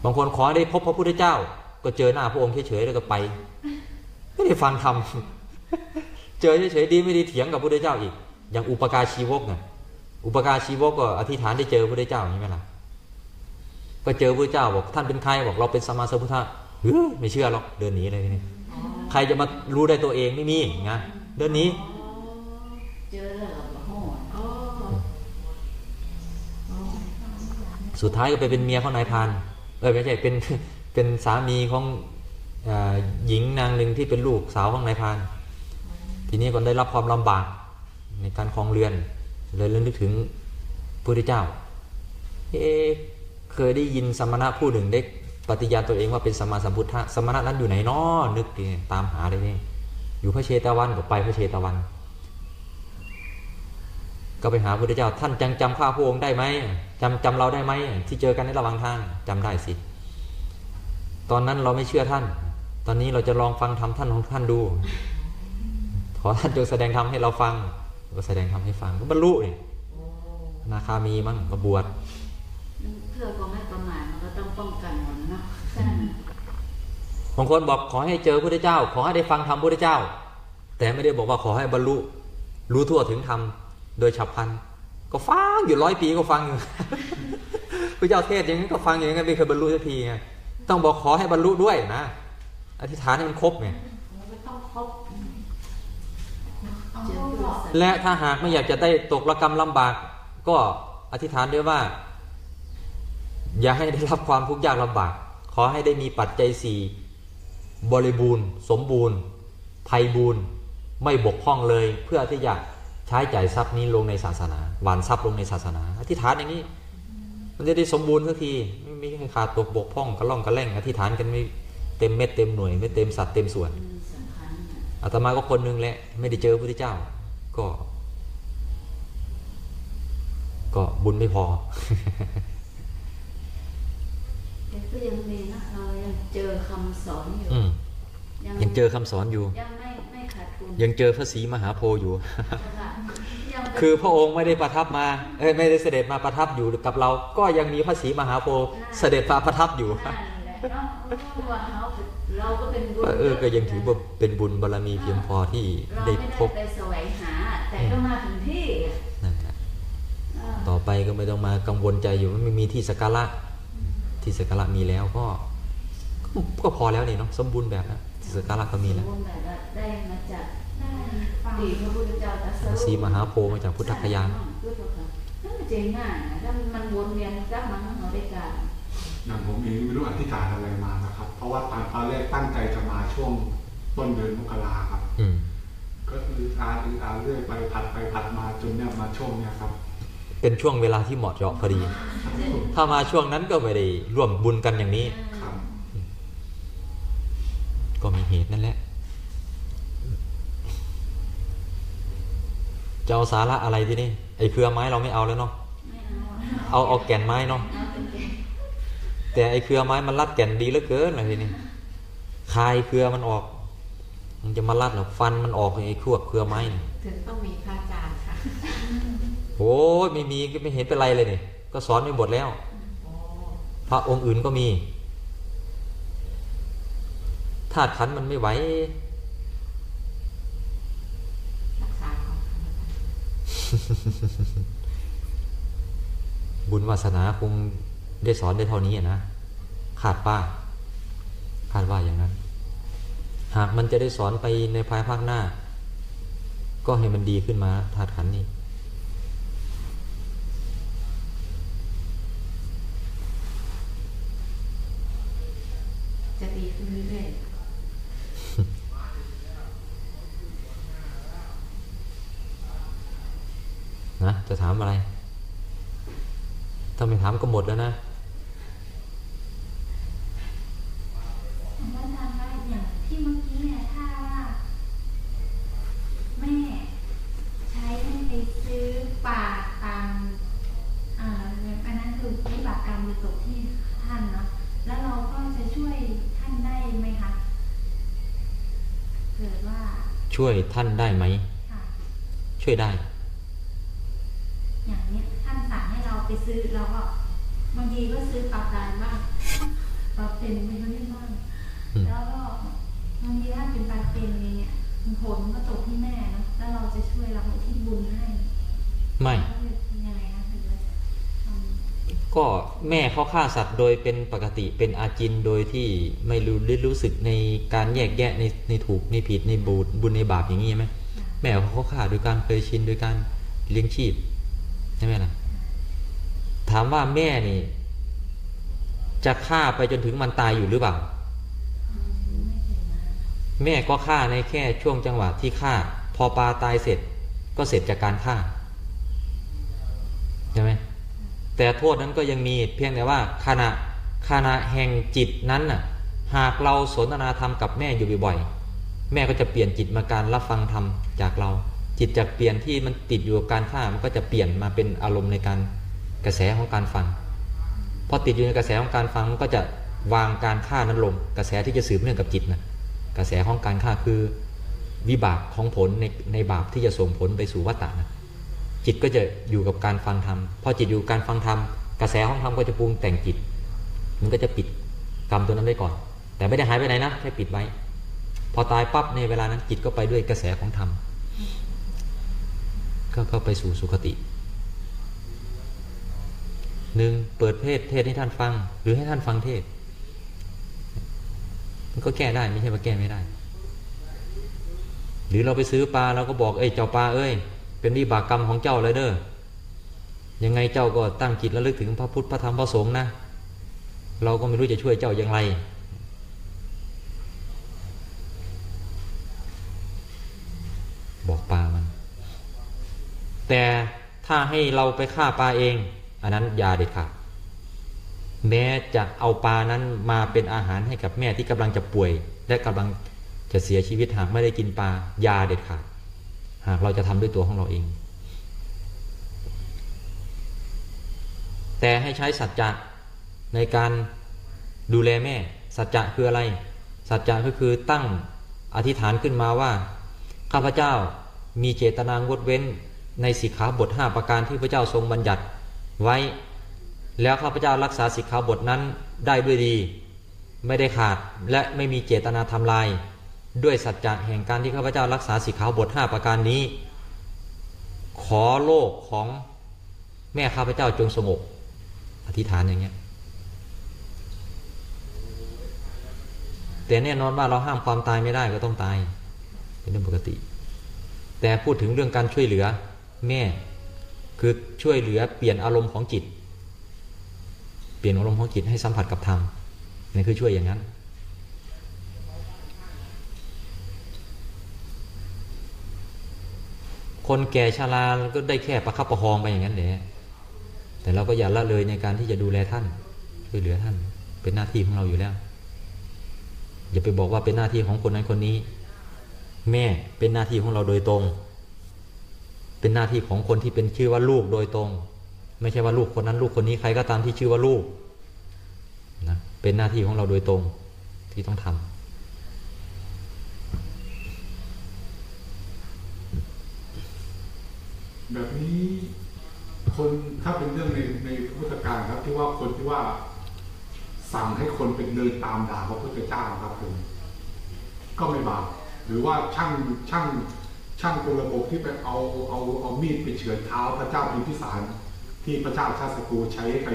Speaker 2: บางคนขอให้ได้พบพระพุทธเจ้า ก็เจอหน้าพระองค์เฉยๆแล้วก็ไป ไม่ได้ฟังธรรมเจอเฉยๆดีไม่ดีเถียงกับพระพุทธเจ้าอีก อย่างอุปการชีวกน่ะ อุปการชีวกก็อธิษฐานได้เจอพระพุทธเจ้าใช่ไหมล่ะก็เจอพระพุทธเจ้าบอกท่านเป็นใครบอกเราเป็นสมมาสัมพุทธะเฮ้ยไม่เชื่อหรอกเดินหนีเลยทีนี่
Speaker 3: อ๋อ
Speaker 2: ใครจะมารู้ได้ตัวเองไม่มีนะเดินหนี
Speaker 5: เจอแล้วก็บอกโหด
Speaker 3: อ๋ออ๋อ
Speaker 2: สุดท้ายก็ไปเป็นเมียของนายพรานเออไม่ใช่เป็นเป็นสามีของเออหญิงนางหนึ่งที่เป็นลูกสาวของนายพราน ทีนี้ก็ได้รับความลำบากในการครองเรือน เลยเริ่มนึกถึงพระพุทธเจ้า เอ๊เคยได้ยินสมณะผู้หนึ่งได้ปฏิญาณตัวเองว่าเป็นสมมาสัมพุทธะสมณะนั้นอยู่ไหนน้อนึกดิตามหาเลยนี่อยู่พระเชตวันก็ไปพระเชตวัน ก็ไปหาพระพุทธเจ้า ท่านจังจำข้าพระองค์ได้ไหมจำจำเราได้ไหมที่เจอกันในระหว่างทางจำได้สิ ตอนนั้นเราไม่เชื่อท่าน ตอนนี้เราจะลองฟังธรรมท่านของท่านดู ขอท่านจงแสดงธรรมให้เราฟัง ก็แสดงธรรมให้ฟังก็บรรลุเนี่ย
Speaker 3: โอ้
Speaker 2: อนาคามีมั่งก็บวช
Speaker 5: เพื่อก็ไม่ประมาทมันก็ต้องป้องกันหมดนะเนาะ
Speaker 1: ใช่
Speaker 2: บางคนบอกขอให้เจอพระพุทธเจ้า ขอให้ได้ฟังธรรมพระพุทธเจ้า แต่ไม่ได้บอกว่าขอให้บรรลุ รู้ทั่วถึงธรรมโดยฉับพลัน ก็ฟังอยู่ร้อยปีก็ฟังอยู่พระเจ้าเทศอย่างนั้นก็ฟังอย่างนั้นไม่เคยบรรลุสักทีไงต้องบอกขอให้บรรลุด้วยนะอธิษฐานให้มันครบไง
Speaker 3: ไม่ต้องครบ
Speaker 2: และถ้าหากไม่อยากจะได้ตกระกรรมลำบาก ก็อธิษฐานด้วยว่า อย่าให้ได้รับความทุกข์ยากลำบาก ขอให้ได้มีปัจจัยสี่บริบูรณ์ สมบูรณ์ไพบูรณ์ไม่บกพร่องเลยเพื่อที่จะใช้จ่ายทรัพย์นี้ลงในศาสนาหวานทรัพย์ลงในศาสนา อธิษฐานอย่างนี้ มันจะได้สมบูรณ์สักทีไม่ม่ให้ขาดตกบกพร่องกระล่องกระแล่งอธิษฐานกันไม่เต็มเม็ดเต็มหน่วยไม่เต็มสัดเต็มส่วน อาตมาก็คนหนึงแหละ ไม่ได้เจอพระพุทธเจ้า ก็ ก็บุญไม่พอ
Speaker 5: แต่ก็ยังมีนะเรายังเจอคำสอนอยู่
Speaker 2: อืมยังเจอคำสอนอยู่
Speaker 5: ยังไม่ไม่ขาดทุน
Speaker 2: ยังเจอพระศรีมหาโพธิ์อยู่
Speaker 5: ค่ะยังเป็น
Speaker 2: คือพระองค์ไม่ได้ประทับมาเอ้ยไม่ได้เสด็จมาประทับอยู่กับเรา ก็ยังมีพระศรีมหาโพธิ์เสด็จมาประทับอยู่
Speaker 5: นั่นแหละ เนาะเพราะว่าเราเราก็เป็นบุญ
Speaker 2: เออ ก็ยังถือว่าเป็นบุญบารมีเพียงพอที่
Speaker 5: เรา
Speaker 2: ได้
Speaker 5: ไม่
Speaker 2: พ
Speaker 5: ได้
Speaker 2: บ
Speaker 5: ไปแสวงหา แต่ก็มาถึงที่อะ
Speaker 2: นั่นแหละ
Speaker 5: เออ
Speaker 2: ต่อไปก็ไม่ต้องมากังวลใจอยู่ว่าไม่มีที่สักการะ ที่สักการะมีแล้วก็ ก็ก็พอแล้วนี่เนาะสมบูรณ์แบบนะที่สักการะก็มีแล้ว
Speaker 5: สมบูรณ์แบบว่าได้มาจาก
Speaker 1: ได้ฟัง
Speaker 5: ตีพระพุทธเจ้าตรัส
Speaker 2: พระ
Speaker 5: รู้
Speaker 2: ศรีมหาโพธิ์มาจากพุทธคยาน
Speaker 5: พุทธคยานนั่นมันเจ๋งง่ายนะถ้ามันวนเวียนกลับมาเราได้การ
Speaker 4: อย่างผมเองไม่รู้อธิษฐานอะไรมานะครับ เพราะว่าตอนตอนแรกตั้งใจจะมาช่วงต้นเดือนมกราครับ
Speaker 2: อืม
Speaker 4: ก็คืออาอืออาเรื่อยไปผัดไปผัดมาจนเนี่ยมาช่วงเนี่ยครับ
Speaker 2: เป็นช่วงเวลาที่เหมาะเจาะพอดี ถ้ามาช่วงนั้นก็ไม่ได้ร่วมบุญกันอย่างนี้
Speaker 4: ครับ
Speaker 2: ก็มีเหตุนั่นแหละจะเอาสาระอะไรที่นี่ไอ้เครือไม้เราไม่เอาแล้วเนาะ
Speaker 5: ไม่เอา
Speaker 2: เอาเอาแก่นไม้เนาะ
Speaker 5: เอาเป็นเก่ง
Speaker 2: แต่ไอ้เครือไม้มันรัดแก่นดีเหลือเกินอะไรทีนี้คายเครือมันออก มันจะมารัดเหรอฟันมันออกไอ้ขวบเครือไม้นี่
Speaker 3: ถึงต้องมีพระอาจารย์ค่ะ
Speaker 2: โอ้ยไม่มีก็ไม่เห็นเป็นไรเลยนี่ก็สอนไปหมดแล้ว
Speaker 3: โอ้
Speaker 2: พระองค์อื่นก็มีธาตุขันธ์มันไม่ไหว
Speaker 3: รักษาของธรรมดา
Speaker 2: บุญวาสนาคง ได้สอนได้เท่านี้อะนะขาดป้าคาดว่าอย่างนั้น หากมันจะได้สอนไปในภายภาคหน้า ก็ให้มันดีขึ้นมาธาตุขันธ์นี้
Speaker 3: จะดีขึ้นเรื่อย
Speaker 2: นะ จะถามอะไร ถ้าไม่ถามก็หมดแล้วนะ
Speaker 1: แล้วทำได้อย่างที่เมื่อกี้เนี่ยถ้าว่าแม่ใช้ให้ไปซื้อปากตามอ่าอันนั้นคือวิบากกรรมไปตกที่ท่านเนาะแล้วเราก็จะช่วยท่านได้ไหมคะเกิดว่า
Speaker 2: ช่วยท่านได้ไหม
Speaker 1: ค่ะ
Speaker 2: ช่วยได้
Speaker 1: อย่างเนี้ยท่านสั่งให้เราไปซื้อเราก็บางทีก็ซื้อปลาตายบ้าง ปลาเป็นไม่รู้เรื่องบ้าง
Speaker 2: อืม
Speaker 1: แล้วก็บางทีถ้าเป็นปลาเป็นเองเนี่ยผลมันก็ตกที่แม่เนาะแล้วเราจะช่วยรับอุทิศบุญให้
Speaker 2: ไม่
Speaker 1: ยังไงคะถึงจะทำ
Speaker 2: ก็ แม่เขาฆ่าสัตว์โดยเป็นปกติเป็นอาจินโดยที่ไม่รู้ได้รู้สึกในการแยกแยะในในถูกในผิดในบูญบุญในบาปอย่างนี้ใช่ไหมแม่เขาฆ่าโดยการเคยชินโดยการเลี้ยงชีพใช่ไหมล่ะถามว่าแม่นี่ จะฆ่าไปจนถึงมันตายอยู่หรือเปล่า แม่ก็ฆ่าในแค่ช่วงจังหวะที่ฆ่า พอปลาตายเสร็จ ก็เสร็จจากการฆ่าใช่ไหม แต่โทษนั้นก็ยังมีเพียงแต่ว่าขณะขณะแห่งจิตนั้นน่ะหากเราสนทนาธรรมกับแม่อยู่บ่อยๆแม่ก็จะเปลี่ยนจิตมาการรับฟังธรรมจากเรา จิตจากเปลี่ยนที่มันติดอยู่กับการฆ่ามันก็จะเปลี่ยนมาเป็นอารมณ์ในการกระแสของการฟังพอติดอยู่ในกระแสของการฟังมันก็จะวางการฆ่านั้นลง กระแสที่จะสืบเนื่องกับจิตนะกระแสของการฆ่าคือวิบากของผลในในบาปที่จะส่งผลไปสู่วัฏฏะนะ จิตก็จะอยู่กับการฟังธรรมพอจิตอยู่การฟังธรรมกระแสของธรรมก็จะปรุงแต่งจิต มันก็จะปิดกรรมตัวนั้นไว้ก่อน แต่ไม่ได้หายไปไหนนะแค่ปิดไว้ พอตายปั๊บในเวลานั้นจิตก็ไปด้วยกระแสของธรรมก็เข้าไปสู่สุคติหนึ่งเปิดเพศเทศให้ท่านฟัง หรือให้ท่านฟังเทศ มันก็แก้ได้ไม่ใช่ว่าแก้ไม่ได้ หรือเราไปซื้อปลาเราก็บอกเอ้ยเจ้าปลาเอ้ย เป็นวิบากกรรมของเจ้าเลยเด้อยังไงเจ้าก็ตั้งจิตระลึกถึงพระพุทธพระธรรมพระสงฆ์นะ เราก็ไม่รู้จะช่วยเจ้าอย่างไร บอกปลามัน แต่ถ้าให้เราไปฆ่าปลาเอง อันนั้นอยาเด็ดขาดแม้จะเอาปลานั้นมาเป็นอาหารให้กับแม่ที่กำลังจะป่วย และกำลังจะเสียชีวิตหากไม่ได้กินปลา ยาเด็ดขาด หากเราจะทำด้วยตัวของเราเอง แต่ให้ใช้สัจจะในการดูแลแม่ สัจจะคืออะไร สัจจะก็คือตั้งอธิษฐานขึ้นมาว่า ข้าพเจ้ามีเจตนางดเว้นในสิกขาบท 5 ประการที่พระเจ้าทรงบัญญัติไว้ แล้วข้าพเจ้ารักษาสิกขาบทนั้นได้ด้วยดี ไม่ได้ขาดและไม่มีเจตนาทำลาย ด้วยสัจจะแห่งการที่ข้าพเจ้ารักษาสิขาบท 5 ประการนี้ ขอโลกของแม่ข้าพเจ้าจงสงบอธิษฐานอย่างเงี้ยแต่แน่นอนว่าเราห้ามความตายไม่ได้ก็ต้องตาย เป็นเรื่องปกติ แต่พูดถึงเรื่องการช่วยเหลือแม่คือช่วยเหลือเปลี่ยนอารมณ์ของจิต เปลี่ยนอารมณ์ของจิตให้สัมผัสกับธรรมนี่คือช่วยอย่างนั้น คนแก่ชราก็ได้แค่ประคับประคองไปอย่างนั้นแหละแต่เราก็อย่าละเลยในการที่จะดูแลท่านช่วยเหลือท่าน เป็นหน้าที่ของเราอยู่แล้ว อย่าไปบอกว่าเป็นหน้าที่ของคนนั้นคนนี้ แม่เป็นหน้าที่ของเราโดยตรง เป็นหน้าที่ของคนที่เป็นชื่อว่าลูกโดยตรง ไม่ใช่ว่าลูกคนนั้นลูกคนนี้ใครก็ตามที่ชื่อว่าลูกนะเป็นหน้าที่ของเราโดยตรงที่ต้องทำ
Speaker 4: แบบนี้คนถ้าเป็นเรื่องในในพุทธการครับ ที่ว่าคนที่ว่าสั่งให้คนเป็นเดินตามด่าพระพุทธเจ้าครับผมก็ไม่บาปหรือว่าช่างช่างช่างคนระบบที่ไปเอาเอาเอามีดไปเฉือนเท้าพระเจ้าพิมพิสารที่พระเจ้าชาติศัตรูใช้ไป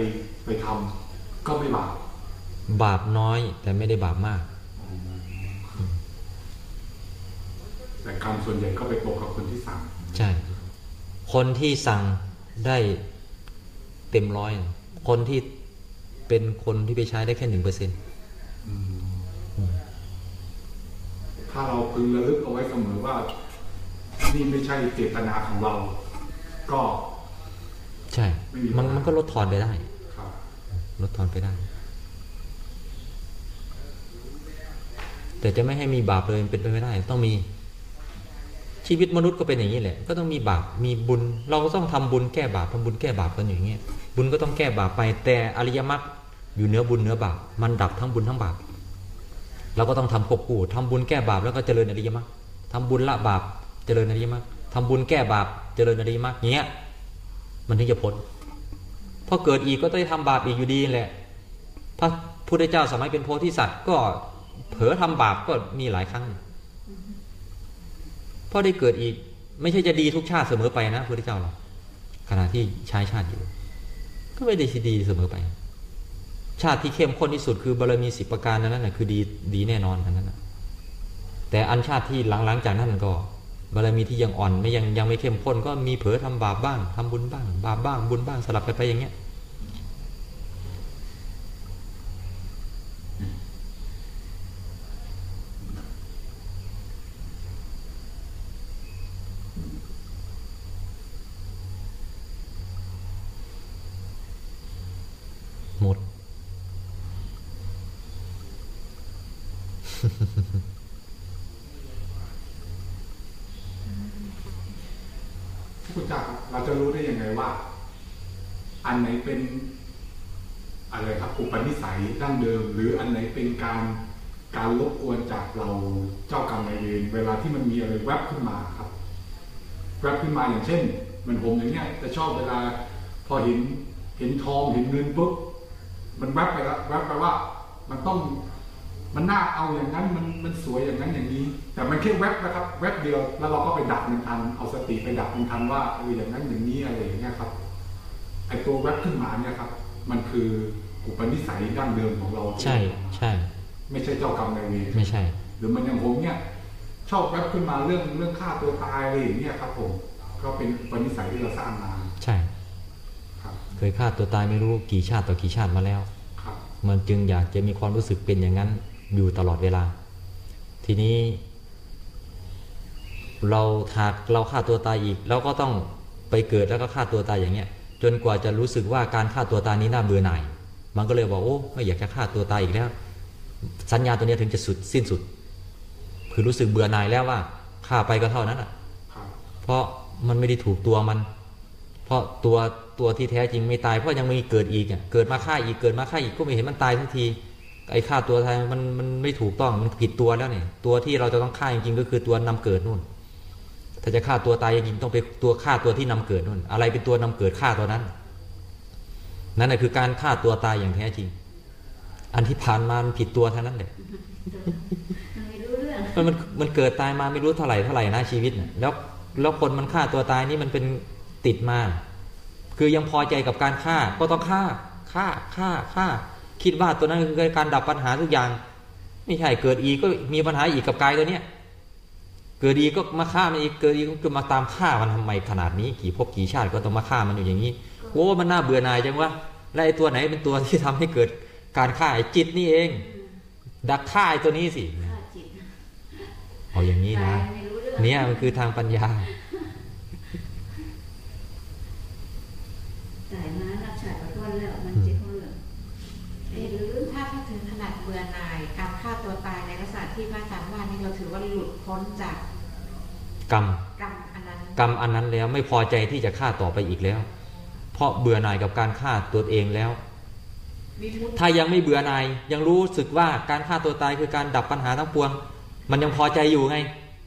Speaker 4: ไปทำก็ไม่บาป
Speaker 2: บาปน้อยแต่ไม่ได้บาปมาก
Speaker 4: แต่กรรมส่วนใหญ่ก็ไปตกกับคนที่สั่ง
Speaker 2: ใช่ คนที่สั่งได้เต็มร้อย คนที่เป็นคนที่ไปใช้ได้แค่หนึ่งเปอร์เซ็นต์
Speaker 4: ถ้าเราพึงระลึกเอาไว้เสมอว่า นี่ไม่ใช่เจตนาของเรา ก็
Speaker 2: ใช่
Speaker 4: ไม่มี
Speaker 2: มัน
Speaker 4: ปัญหามั
Speaker 2: มันก็ลดทอนไปได้
Speaker 4: ครับ
Speaker 2: ลดทอนไปได้ แต่จะไม่ให้มีบาปเลยเป็นไปไม่ได้ ต้องมี ชีวิตมนุษย์ก็เป็นอย่างนี้แหละ ก็ต้องมีบาปมีบุญ เราก็ต้องทำบุญแก้บาปทำบุญแก้บาปกันอย่างเงี้ยบุญก็ต้องแก้บาปไปแต่อริยมรรคอยู่เหนือบุญเหนือบาปมันดับทั้งบุญทั้งบาปเราก็ต้องทำควบคู่ทำบุญแก้บาปแล้วก็เจริญอริยมรรคทำบุญละบาปเจริญอริยมรรคทำบุญแก้บาปเจริญอริยมรรคเงี้ย มันถึงจะพ้นพอเกิดอีกก็ต้องทำบาปอีกอยู่ดีแหละพอพพุทธเจ้าสมัยเป็นโพธิสัตว์ก็เผลอทำบาปก็มีหลายครั้ง เพราะได้เกิดอีก ไม่ใช่จะดีทุกชาติเสมอไปนะพระพุทธเจ้าหรอกขณะที่ใช้ชาติอยู่ ก็ไม่ได้ดีเสมอไป ชาติที่เข้มข้นที่สุดคือบารมีสิบประการนั้นนะคือดีดีแน่นอนอันนั้นนะแต่อันชาติที่หลังๆจากนั้นก็บารมีที่ยังอ่อนไม่ยังยังไม่เข้มข้นก็มีเผลอทำบาปบ้างทำบุญบ้าง บาปบ้างบุญบ้างสลับกันไปอย่างเงี้ย หมด
Speaker 4: คุณจักรครับเราจะรู้ได้ยังไงว่า อันไหนเป็นอะไรครับอุปนิสัย ดั้งเดิม หรืออันไหนเป็นการการรบกวนจากเราเจ้ากรรมนายเวรเวลาที่มันมีอะไรแวบขึ้นมาครับแวบขึ้นมาอย่างเช่น มันผมอย่างเงี้ยจะชอบเวลาพอเห็นเห็นทองเห็นเงินปุ๊บมันแวบไปแล้วแวบไปว่ามันต้องมันน่าเอาอย่างนั้นมันมันสวยอย่างนั้นอย่างนี้ แต่มันแค่แวบนะครับ แวบเดียวแล้วเราก็ไปดับมันทันเอาสติไปดับมันทันว่าเอออย่างนั้นอย่างนี้อะไรอย่างเงี้ยครับไอตัวแวบขึ้นมาเนี่ยครับ มันคือ อุปนิสัยดั้งเดิมของเรา
Speaker 2: ใช่ใช่
Speaker 4: ไม่ใช่เจ้ากรรมนายเวร
Speaker 2: ไม่ใช่
Speaker 4: หรือมันอย่างผมเนี่ย ชอบแวบขึ้นมาเรื่องเรื่องฆ่าตัวตายอะไรอย่างเงี้ยครับผมก็เป็นอุปนิสัยที่เราสร้างมา
Speaker 2: ใช่
Speaker 4: ครับ
Speaker 2: เคยฆ่าตัวตายไม่รู้กี่ชาติต่อกี่ชาติมาแล้ว
Speaker 4: ครับ
Speaker 2: มันจึงอยากจะมีความรู้สึกเป็นอย่างนั้นอยู่ตลอดเวลา ทีนี้ เราหากเราฆ่าตัวตายอีกเราก็ต้องไปเกิดแล้วก็ฆ่าตัวตายอย่างเงี้ย จนกว่าจะรู้สึกว่าการฆ่าตัวตายนี้น่าเบื่อหน่าย มันก็เลยบอกโอ้ไม่อยากจะฆ่าตัวตายอีกแล้ว สัญญาตัวเนี้ยถึงจะสุดสิ้นสุด คือรู้สึกเบื่อหน่ายแล้วว่าฆ่าไปก็เท่านั้นอะเพราะมันไม่ได้ถูกตัวมัน เพราะตัวตัวที่แท้จริงไม่ตายเพราะยังมีเกิดอีกอะเกิดมาฆ่าอีกเกิดมาฆ่าอีกก็ไม่เห็นมันตายทันทีไอ้ฆ่าตัวตายมันมันไม่ถูกต้องมันผิดตัวแล้วเนี่ยตัวที่เราจะต้องฆ่าจริงๆก็คือตัวนำเกิดนู่น ถ้าจะฆ่าตัวตายจริงๆต้องไปตัวฆ่าตัวที่นำเกิดนู่น อะไรเป็นตัวนำเกิดฆ่าตัวนั้น นั่นแหละคือการฆ่าตัวตายอย่างแท้จริง อันที่ผ่านมามันผิดตัวเท่านั้นแหละ
Speaker 5: ไม่รู้เรื่อง
Speaker 2: มันมันมันเกิดตายมาไม่รู้เท่าไหร่เท่าไหร่นะชีวิตน่ะแล้วแล้วคนมันฆ่าตัวตายนี่มันเป็นติดมา คือยังพอใจกับการฆ่าก็ต้องฆ่าฆ่าฆ่าฆ่า คิดว่าตัวนั้นคือการดับปัญหาทุกอย่าง ไม่ใช่เกิดอีกก็มีปัญหาอีกกับกายตัวเนี้ยเกิดอีกก็มาฆ่ามันอีกเกิดอีกก็มาตามฆ่ามันทำไมขนาดนี้ กี่ภพกี่ชาติก็ต้องมาฆ่ามันอยู่อย่างนี้ โอ้มันน่าเบื่อหน่ายจังวะและไอ้ตัวไหนเป็นตัวที่ทำให้เกิดการฆ่าไอ้จิตนี่เอง ดักฆ่าไอ้ตัวนี้สิ
Speaker 5: ฆ่าจิต
Speaker 2: เอาอย่างนี้นะ
Speaker 5: ตายไม่รู้เรื่อง
Speaker 2: เนี่ยมันคือทางปัญญา
Speaker 5: ตายมารับชาติประทวนแล้วมันเจ็บเรื่อง
Speaker 3: เอ๊ะหรือถ้าถ้าถึงขนาดเบื่อหน่ายการฆ่าตัวตายในลักษณะที่พระอาจารย์ว่านี่เราถือว่าหลุดพ้นจาก
Speaker 2: กรรม
Speaker 3: กรรมอันนั้น
Speaker 2: กรรมอันนั้นแล้วไม่พอใจที่จะฆ่าต่อไปอีกแล้วเพ ราะเบื่อหน่ายกับการฆ่าตัวเองแล้ว
Speaker 3: วิมุตติ
Speaker 2: ถ้ายังไม่เบื่อหน่ายยังรู้สึกว่าการฆ่าตัวตายคือการดับปัญหาทั้งปวง มันยังพอใจอยู่ไง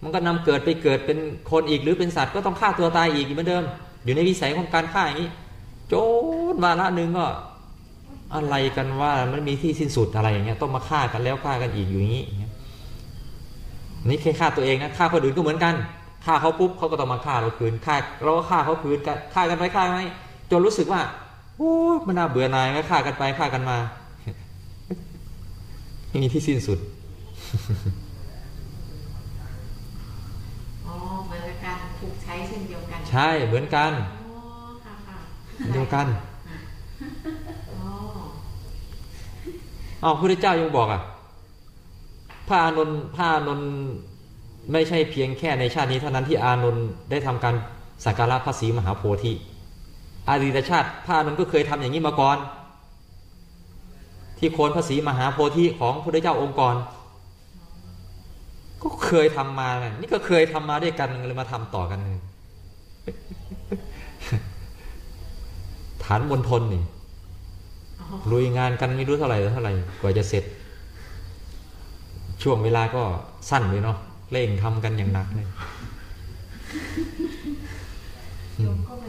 Speaker 2: มันก็นำเกิดไปเกิดเป็นคนอีกหรือเป็นสัตว์ก็ต้องฆ่าตัวตายอีกเหมือนเดิม อยู่ในวิสัยของการฆ่าอย่างนี้โจนวาระหนึ่งก็อะไรกันว่ามันมีที่สิ้นสุดอะไรอย่างเงี้ยต้องมาฆ่ากันแล้วฆ่ากันอีกอยู่อย่างนี้อย่างเงี้ยนี่แค่ฆ่าตัวเองนะฆ่าคนอื่นก็เหมือนกันฆ่าเขาปุ๊บเขาก็ต้องมาฆ่าเราคืนฆ่าเราก็ฆ่าเขาคืนกันฆ่ากันไปฆ่ากันไป จนรู้สึกว่าโอ้ยมันน่าเบื่อหน่ายก็ฆ่ากันไปฆ่ากันมาไม่มีที่สิ้นสุด
Speaker 3: อ๋อเหมือนกับการถูกใช้เช่นเดียวกัน
Speaker 2: ใช่เหมือนกัน
Speaker 3: อ๋อค่ะค่ะ
Speaker 2: เดียวกัน
Speaker 3: อ๋อ
Speaker 2: อ้าวพระพุทธเจ้ายังบอกอะพระอานนท์พระอานนท์ไม่ใช่เพียงแค่ในชาตินี้เท่านั้นที่อานนท์ได้ทำการสักการะพระศรีมหาโพธิ อดีตชาติพระอานนท์ก็เคยทำอย่างนี้มาก่อน ที่โคนพระศรีมหาโพธิของพระพุทธเจ้าองค์ก่อนก็เคยทำมาน่ะนี่ก็เคยทำมาด้วยกันเลยมาทำต่อกันเลยฐานมณฑลนี่ลุยงานกันไม่รู้เท่าไหร่เท่าไหร่กว่าจะเสร็จ ช่วงเวลาก็สั้นเลยเนาะเร่งทำกันอย่างหนักเลย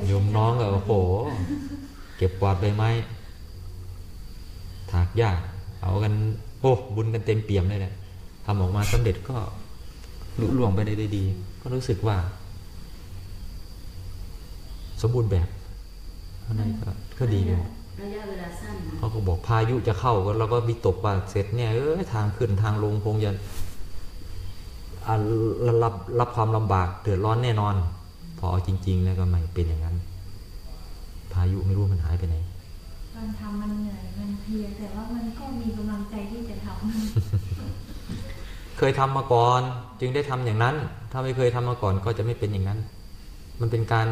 Speaker 1: โยม
Speaker 2: น้องก็โอ้โห เก็บกวาดใบไม้ถากหญ้าเอากันโอ้บุญกันเต็มเปี่ยมเลยแหละทำออกมาสำเร็จก็ลุล่วงไปได้ดี ก็รู้สึกว่า สมบูรณ์แบบข้างในก็ก็ดีอยู่
Speaker 5: ระยะเวลาสั้น
Speaker 2: เขาก็บอกพายุจะเข้าก็เราก็วิตกว่าเสร็จเนี่ยเออทางขึ้นทางลงคงจะรับรับความลำบากเดือดร้อนแน่นอน พอเอาจริง ๆ แล้วก็ไม่เป็นอย่างนั้น พายุไม่รู้มันหายไปไหน
Speaker 1: มันทำมันเหนื่อยมันเพลียแต่ว่ามันก็มีกำลังใจที่จะทำ
Speaker 2: เคยทำมาก่อน จึงได้ทำอย่างนั้น ถ้าไม่เคยทำมาก่อนก็จะไม่เป็นอย่างนั้น มันเป็นการ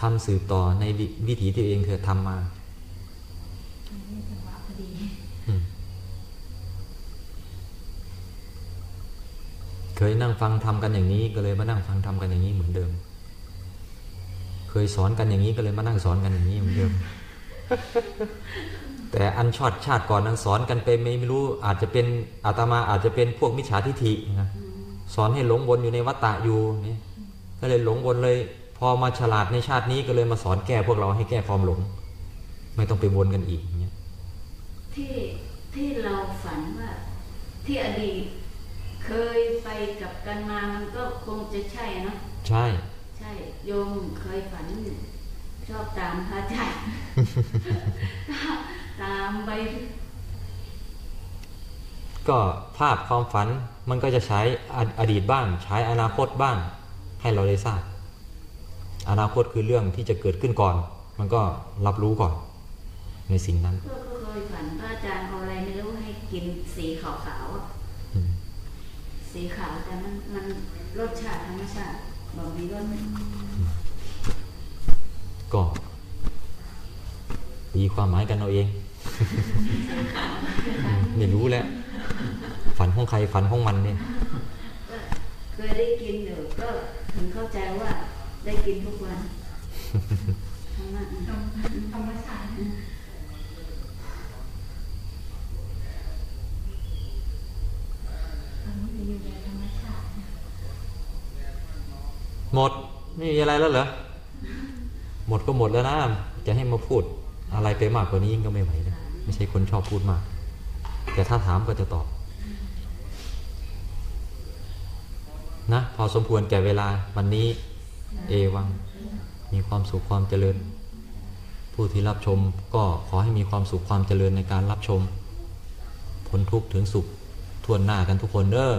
Speaker 2: ทำสืบต่อในวิวิถีที่ตัวเองเคยทำมา
Speaker 1: นี่จังหวะพอดี
Speaker 2: อืมเคยนั่งฟังทำกันอย่างนี้ก็เลยมานั่งฟังทำกันอย่างนี้เหมือนเดิม เคยสอนกันอย่างนี้ก็เลยมานั่งสอนกันอย่างนี้เหมือนเดิมแต่อันชอดชาติก่อนนั้นสอนกันไปไม่ไม่รู้อาจจะเป็นอาตมาอาจจะเป็นพวกมิจฉาทิฐินะสอนให้หลงวนอยู่ในวัฏฏะอยู่นี่ก็เลยหลงวนเลย พอมาฉลาดในชาตินี้ก็เลยมาสอนแก้พวกเราให้แก้ความหลง ไม่ต้องไปวนกันอีกอย่างเงี้ย
Speaker 5: ที่ที่เราฝันว่าที่อดีตเคยไปกับกันมามันก็คงจะใช่เนอะ
Speaker 2: ใช่
Speaker 5: ใช่โยมเคยฝันชอบตามพระอาจารย์ตามไป
Speaker 2: ก็ภาพความฝันมันก็จะใช้ออดีตบ้าง ใช้อนาคตบ้าง ให้เราได้ทราบ อนาคตคือเรื่องที่จะเกิดขึ้นก่อน มันก็รับรู้ก่อน ในสิ่งนั้น
Speaker 5: ก็เคยฝันพระอาจารย์เอาอะไรไม่รู้ให้กินสีขาวๆอะ
Speaker 2: อืม
Speaker 5: สีขาวแต่มันมันรสชาติธรรมชาติ บอกมีรส
Speaker 2: ก็ตีความหมายกันเอาเอง ไม่รู้แหล้วฝันของใครฝันของมันเนี่ย
Speaker 5: ก็เคยได้กินอยู่ก็ถึงเข้าใจว่าได้กินทุกวันธรรมะ
Speaker 1: ธรรมชาติตอนนี้จะอยู่ในธรรมชาตินะ
Speaker 2: หมดไม่มีอะไรแล้วเหรอหมดก็หมดแล้วนะจะให้มาพูดอะไรไปมากกว่านี้ยิ่งก็ไม่ไหวนะไม่ใช่คนชอบพูดมาก แต่ถ้าถามก็จะตอบนะพอสมควรแก่เวลาวันนี้ เอวัง มีความสุขความเจริญ ผู้ที่รับชมก็ขอให้มีความสุขความเจริญในการรับชมพ้นทุกข์ถึงสุขทวนหน้ากันทุกคนเด้อ